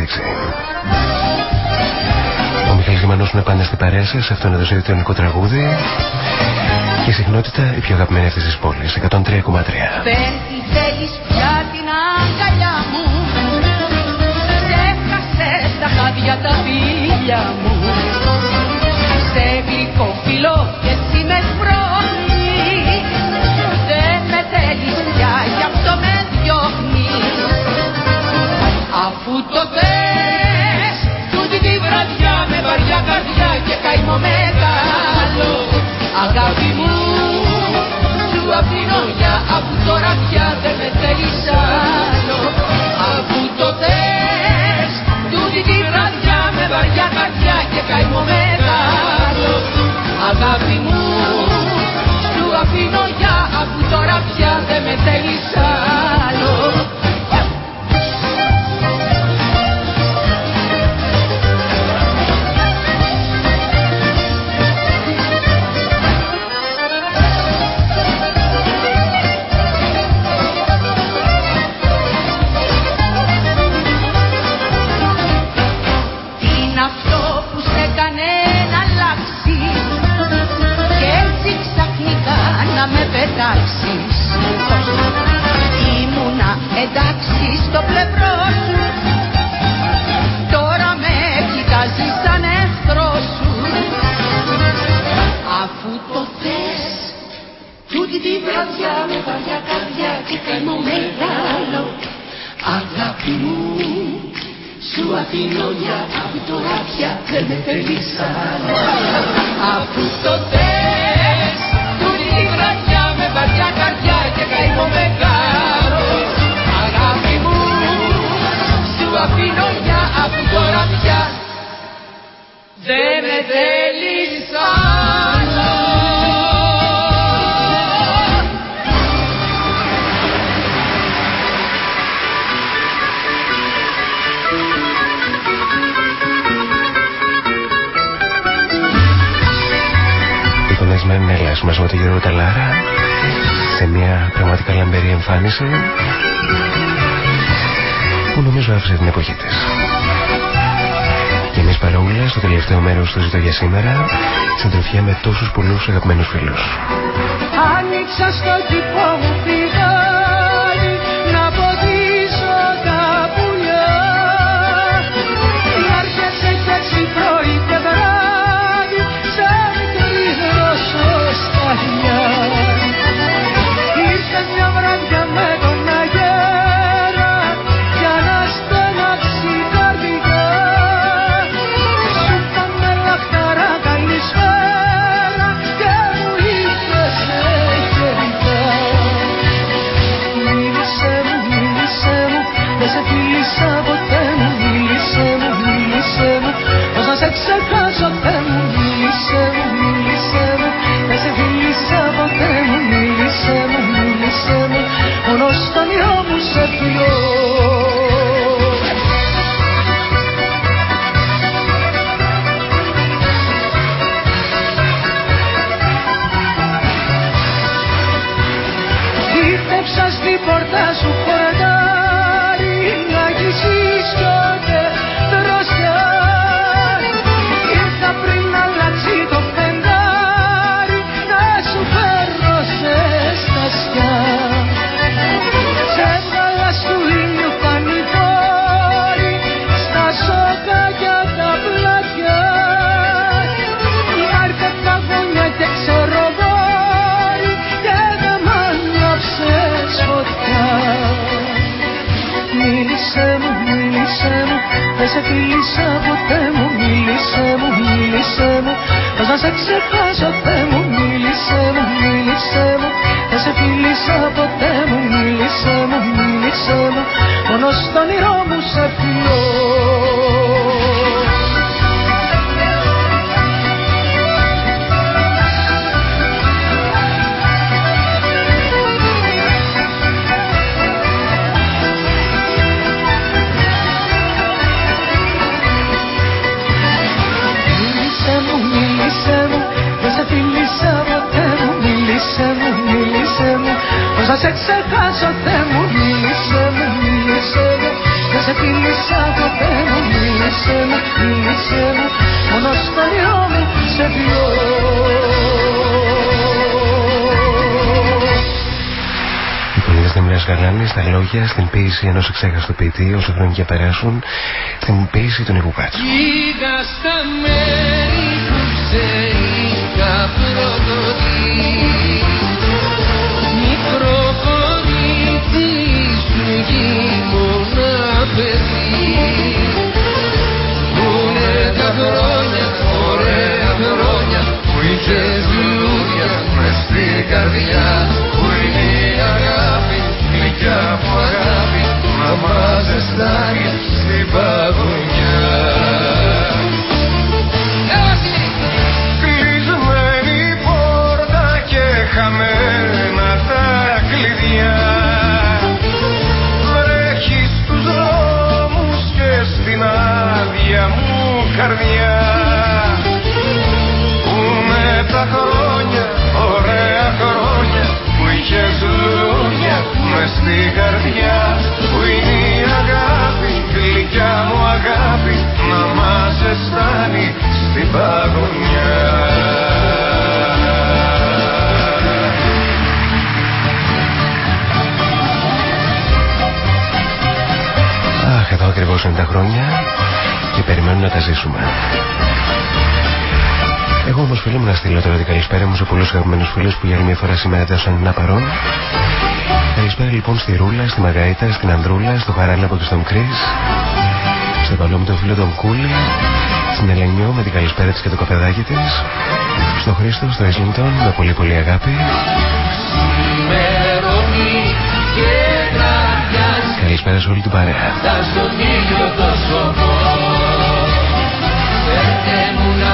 Ο Μιχαήλ Γημανός είναι πάντα στην παρέα σας, αυτό είναι το ζητητικό τραγούδι και συχνότητα η πιο αγαπημένη αυτής της πόλης, 103,3. Δεν τη θέλεις πια την αγκαλιά μου τα χάδια τα φίλια μου. Σε γλυκό φιλό και εσύ με σπρώχνεις. Δεν με θέλεις πια γι' αυτό με διώχνεις. Αφού το θες τούτη τη βραδιά με βαριά καρδιά και καημό μεγάλο. Αγάπη μου σου αφήνω για αφού τώρα πια δεν με θέλεις άλλο. Αφού το θες τούτη τη βραδιά με βαριά καρδιά και καημό μεγάλο Αγάπη μου σου αφήνω για αφού τώρα πια δεν με θέλεις άλλο Αφού το θες τούτη τη βραδιά με βαριά καρδιά και καημό μεγάλο. Αγάπη μου σου αφήνω για αφού τώρα πια δεν με θέλεις με Νέλας μαζί με τον Γιώργο Ταλάρα σε μια πραγματικά λαμπερή εμφάνιση που νομίζω άφησε την εποχή της. Και εμείς παρόλα στο τελευταίο μέρος του ζητώ για σήμερα συντροφιά με τόσους πολλούς αγαπημένους φίλους. Άνοιξα στο κήπο μου φιγάρι ξεχάσω Θεέ μου Μίλησέ μου, μίλησέ μου, δεν σε φίλησα ποτέ μου Μίλησέ μου, μίλησέ μου, μόνος λόγια, στην ποίηση ενός εξέχαστου ποιητή όσο χρόνια περάσουν, στην ποίηση του Νίκου Κάτσου. Είδα στα μέρη που σε είχα προδοτεί μικρό κορίτσι σου γύμωνα παιδί Πούνε τα χρόνια, ωραία χρόνια που είχες λουλούδια μες στην καρδιά να μας ζεστάνει στην παγωνιά Κλεισμένη πόρτα και χαμένα τα κλειδιά. Βρέχεις στους δρόμους και στην άδεια μου καρδιά Πού με τα χρόνια, ωραία χρόνια που είχες λουλούδια μες στην καρδιά ζεστάνει στην παγωνιά Αχ, εδώ ακριβώς είναι τα χρόνια και περιμένουν να τα ζήσουμε. Εγώ όμως φίλοι μου να στείλω τώρα την καλησπέρα μου σε πολλούς αγαπημένους φίλους που για άλλη μια φορά σήμερα έδωσαν ένα παρόν. Καλησπέρα λοιπόν στη Ρούλα, στη Μαργαρίτα, στην Ανδρούλα, στο Χαράλαμπο και στον Κρίς, στο καλό μου τον φίλο τον Κούλη, στην Ελενιό με την καλησπέρα της και το καφεδάκι της, στο Χρήστο, στο Ίσλινγκτον με πολύ πολύ αγάπη. Μερώνει και γραφιάζει Καλησπέρα σε όλη την παρέα. τα στον ήλιο το σοφό Φέρτε μου να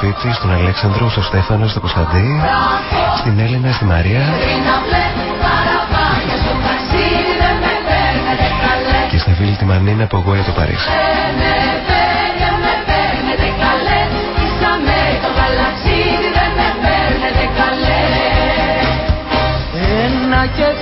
τον Δημήτρη Μορφίτη, στον Αλέξανδρο, στον Στέφανο, στον Κωνσταντή, στην Έλενα, στη Μαρία και στα φίλη τη Μανίνα από εγώ το Παρίσι. Ένα και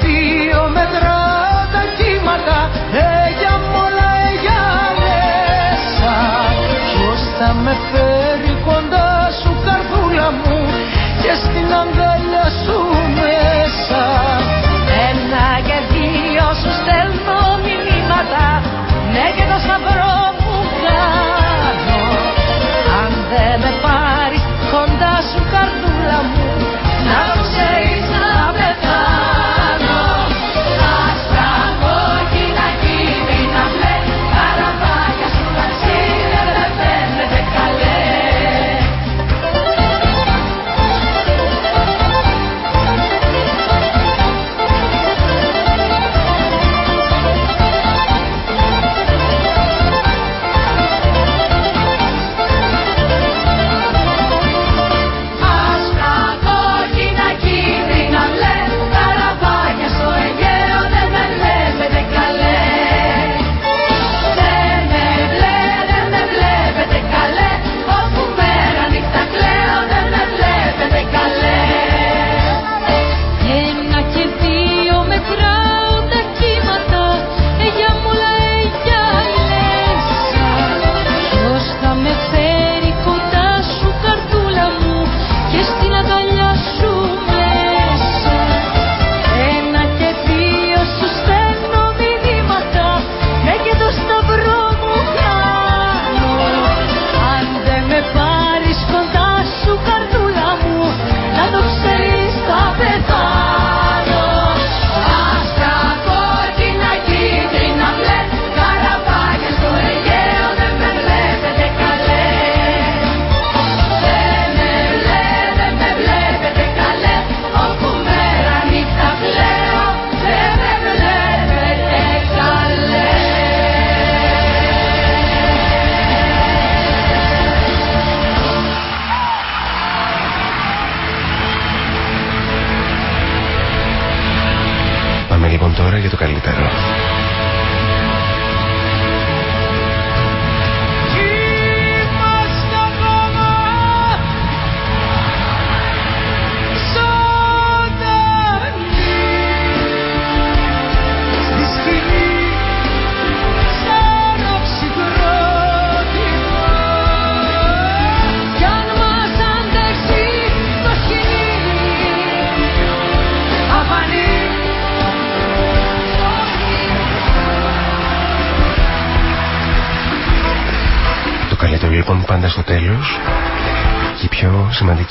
su.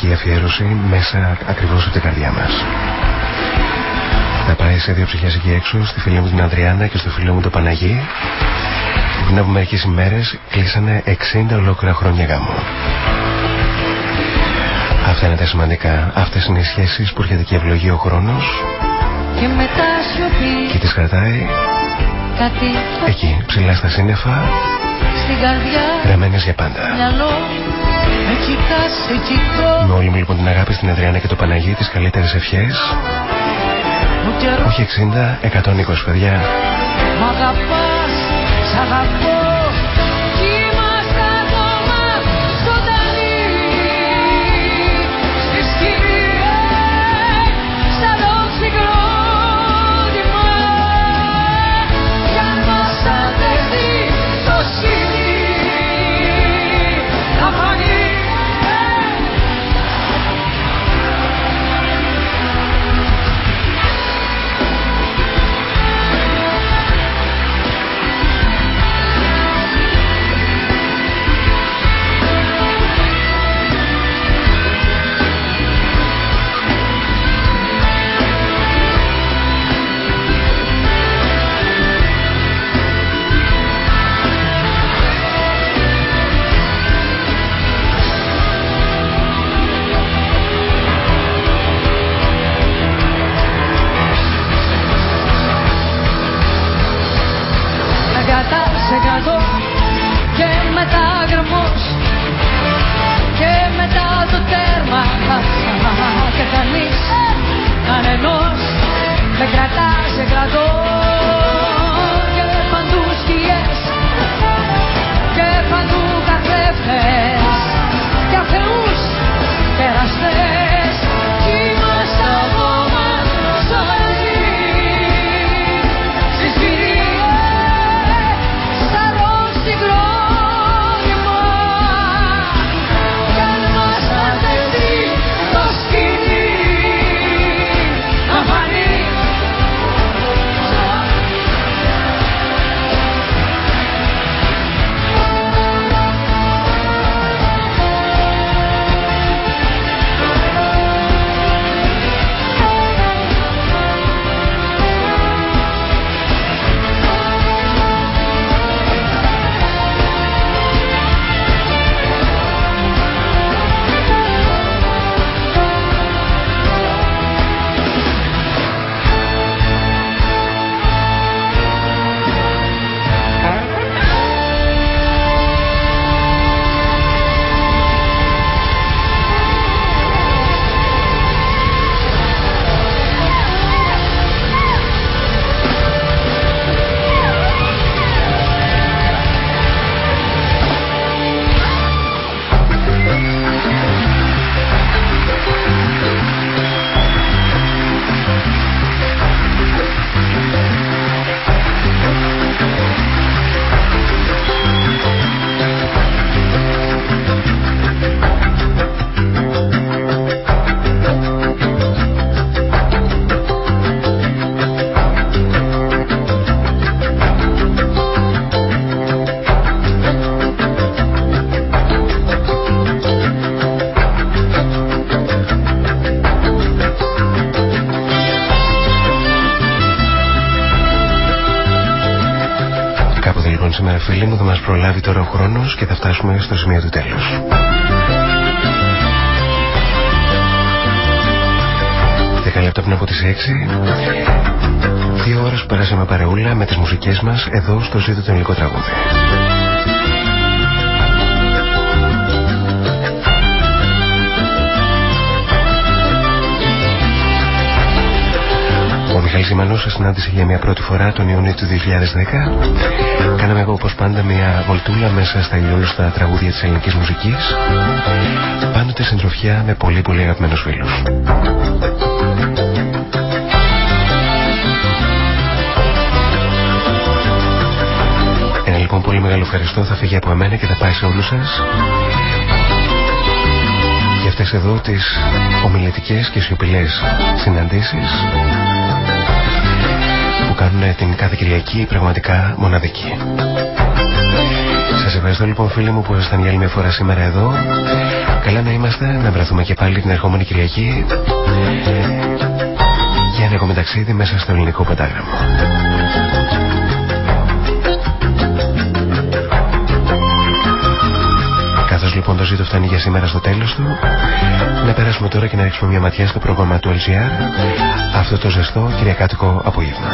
Πιο σημαντική αφιέρωση μέσα ακριβώς από την καρδιά μας. Θα πάει σε δύο ψυχές εκεί έξω, στη φίλη μου την Αδριάννα και στο φίλο μου το Παναγί που πριν από μερικές ημέρες κλείσανε 60 ολόκληρα χρόνια γάμου. Αυτά είναι τα σημαντικά. Αυτές είναι οι σχέσεις που έρχεται και ευλογεί ο χρόνος και μετά σιωπή και τις κρατάει κάτι εκεί ψηλά στα σύννεφα στην καρδιά γραμμένες για πάντα. μυαλό με κοιτάς, σε κοιτώ. Με όλη μου λοιπόν την αγάπη στην Αδριάννα και το Παναγί τις καλύτερες ευχές. Μου καιρό όχι 60, 120 παιδιά. Μ' αγαπάς, σ' αγαπώ στο σημείο του τέλους. Δέκα λεπτά πριν από τις 6 Δύο ώρες που περάσαμε παρεούλα με τις μουσικές μας εδώ στο ζήτο το ελληνικό τραγούδι. Ο Μιχάλης Ιμανός σε συνάντησε για μια πρώτη φορά τον Ιούνιο του 2010. Κάναμε εγώ όπως πάντα μια βολτούλα μέσα στα ηλιόλουστα τραγούδια της ελληνικής μουσικής. Πάντοτε συντροφιά με πολύ πολύ αγαπημένους φίλους. Ένα λοιπόν πολύ μεγάλο ευχαριστώ θα φύγει από εμένα και θα πάει σε όλους σας για αυτές εδώ τις ομιλητικές και σιωπηλές συναντήσεις που κάνουν την κάθε Κυριακή πραγματικά μοναδική. Σας Σας ευχαριστώ λοιπόν φίλοι μου που ήσασταν για άλλη μια φορά σήμερα εδώ. Καλά να είμαστε, να βρεθούμε και πάλι την ερχόμενη Κυριακή για ένα ακόμη ταξίδι μέσα στο ελληνικό πεντάγραμμο. Καθώς λοιπόν το ζήτο φτάνει για σήμερα στο τέλος του, να περάσουμε τώρα και να ρίξουμε μια ματιά στο πρόγραμμα του LGR αυτό το ζεστό κυριακάτικο απόγευμα.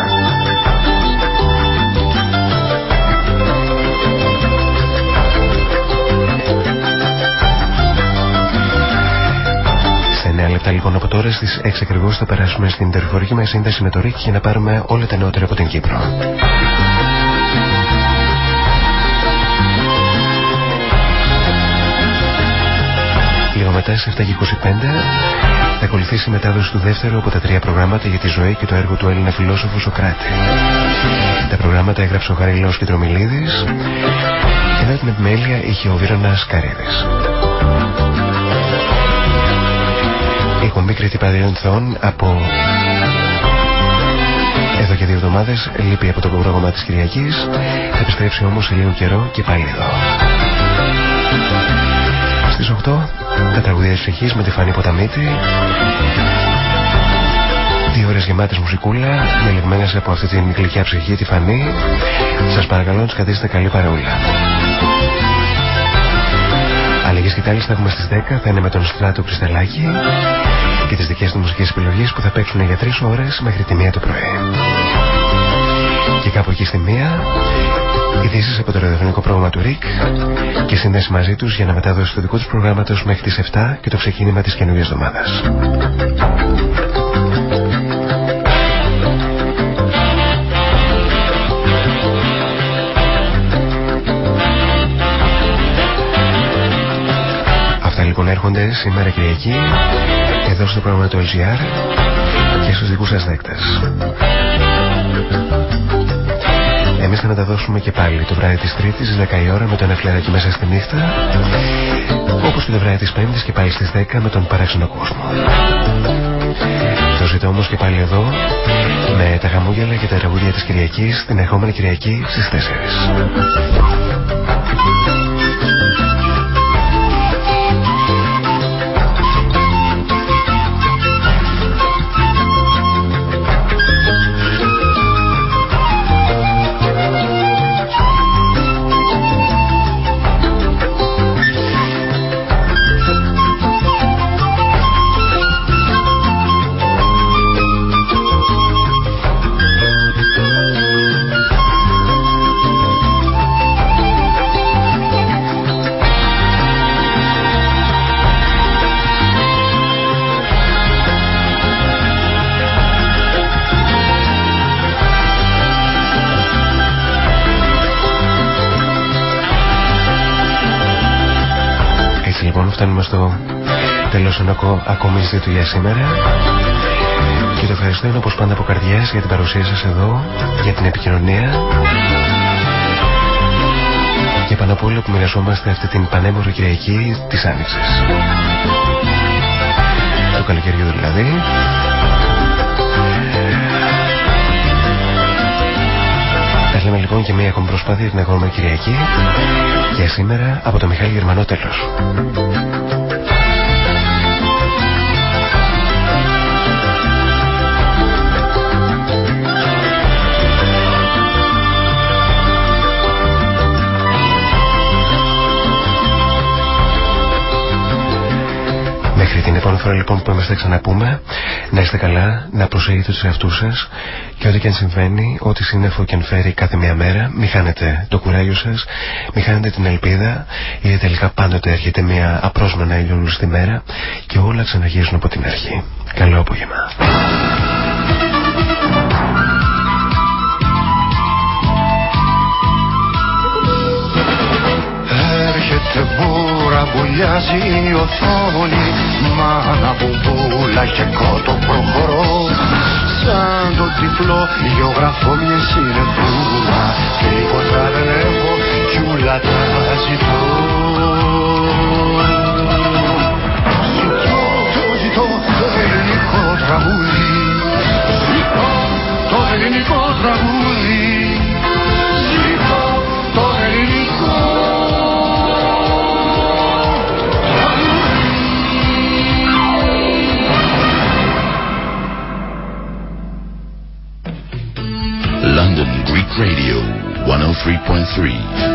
Λεπτά λοιπόν από τώρα στις 6 ακριβώς θα περάσουμε στην τερφορική μας σύνδεση με το ΡΙΚ για να πάρουμε όλα τα νεότερα από την Κύπρο. Λίγο μετά σε 7 25 θα ακολουθήσει η μετάδοση του δεύτερου από τα τρία προγράμματα για τη ζωή και το έργο του Έλληνα φιλόσοφου Σοκράτη. Τα προγράμματα έγραψε ο Χαρίλαος Κεντρομιλίδης ενώ την επιμέλεια είχε ο Βίρονας Καρίδης. Η εκπομπή Κρήτη Θεών από εδώ και δύο εβδομάδες λείπει από το πρόγραμμα της Κυριακής. Θα επιστρέψει όμως σε λίγο καιρό και πάλι εδώ. Στις 8 τα τραγουδία της ψυχή με τη φανή ποταμίτη. Δύο ώρες γεμάτες μουσικούλα, διαλεγμένε από αυτή την γλυκιά ψυχή τη φανή. Σας παρακαλώ να τους κρατήσετε καλή παρεούλα. Αλλαγές και τάλιστα θα έχουμε στις 10 θα είναι με τον Στράτο Κρυσταλάκη και τις δικές του μουσικές επιλογές που θα παίξουν για 3 ώρες μέχρι τη 1 το πρωί. Και κάπου εκεί στη 1 ειδήσεις από το ραδιοφωνικό πρόγραμμα του ΡΙΚ και σύνδεση μαζί τους για να μετάδοση του δικού τους προγράμματος μέχρι τις 7 και το ξεκίνημα της καινούργιας εβδομάδας. λοιπόν έρχονται σήμερα Κυριακή εδώ στο πρόγραμμα του LGR και στους δικούς σας δέκτες. Εμείς θα μεταδώσουμε και πάλι το βράδυ της Τρίτης στις 10 η ώρα με τον Εφλεράκι μέσα στη νύχτα όπως και το βράδυ της Πέμπτης και πάλι στις 10 με τον παράξενο κόσμο. Το ζητώ όμως και πάλι εδώ με τα χαμόγελα και τα τραγούδια της Κυριακής την ερχόμενη Κυριακή στις 4. Τέλος ενώκο ακόμη του για σήμερα. Και το ευχαριστώ είναι όπως πάντα από καρδιάς για την παρουσία σας εδώ για την επικοινωνία. Και πάνω απ' όλο που μοιραζόμαστε αυτή την πανέμορφη Κυριακή της Άνοιξης. Το καλοκαιριού δηλαδή. Θα λέμε λοιπόν και μία ακόμη προσπάθεια την αγώνα Κυριακή. Για σήμερα από το Μιχάλη Γερμανό τέλος. Μέχρι την επόμενη φορά λοιπόν που είμαστε ξαναπούμε, να είστε καλά, να προσέχετε τους εαυτούς σας και ό,τι και αν συμβαίνει, ό,τι σύννεφο και αν φέρει κάθε μια μέρα, μη χάνετε το κουράγιο σας, μη χάνετε την ελπίδα, γιατί τελικά πάντοτε έρχεται μια απρόσμενα ηλιόλουστη μέρα και όλα ξαναγίζουν από την αρχή. Καλό απόγευμα. Βουλιάζει η οθόνη Μάνα μπουμπούλα και κότο προχωρώ. Σαν το τυφλό γεωγραφώ μια συνεφούλα Τίποτα δεν έχω κι ούλα τα ζητώ. Ζητώ, το ζητώ το ελληνικό τραγούδι. Ζητώ το ελληνικό τραγούδι. Ζητώ 103.3.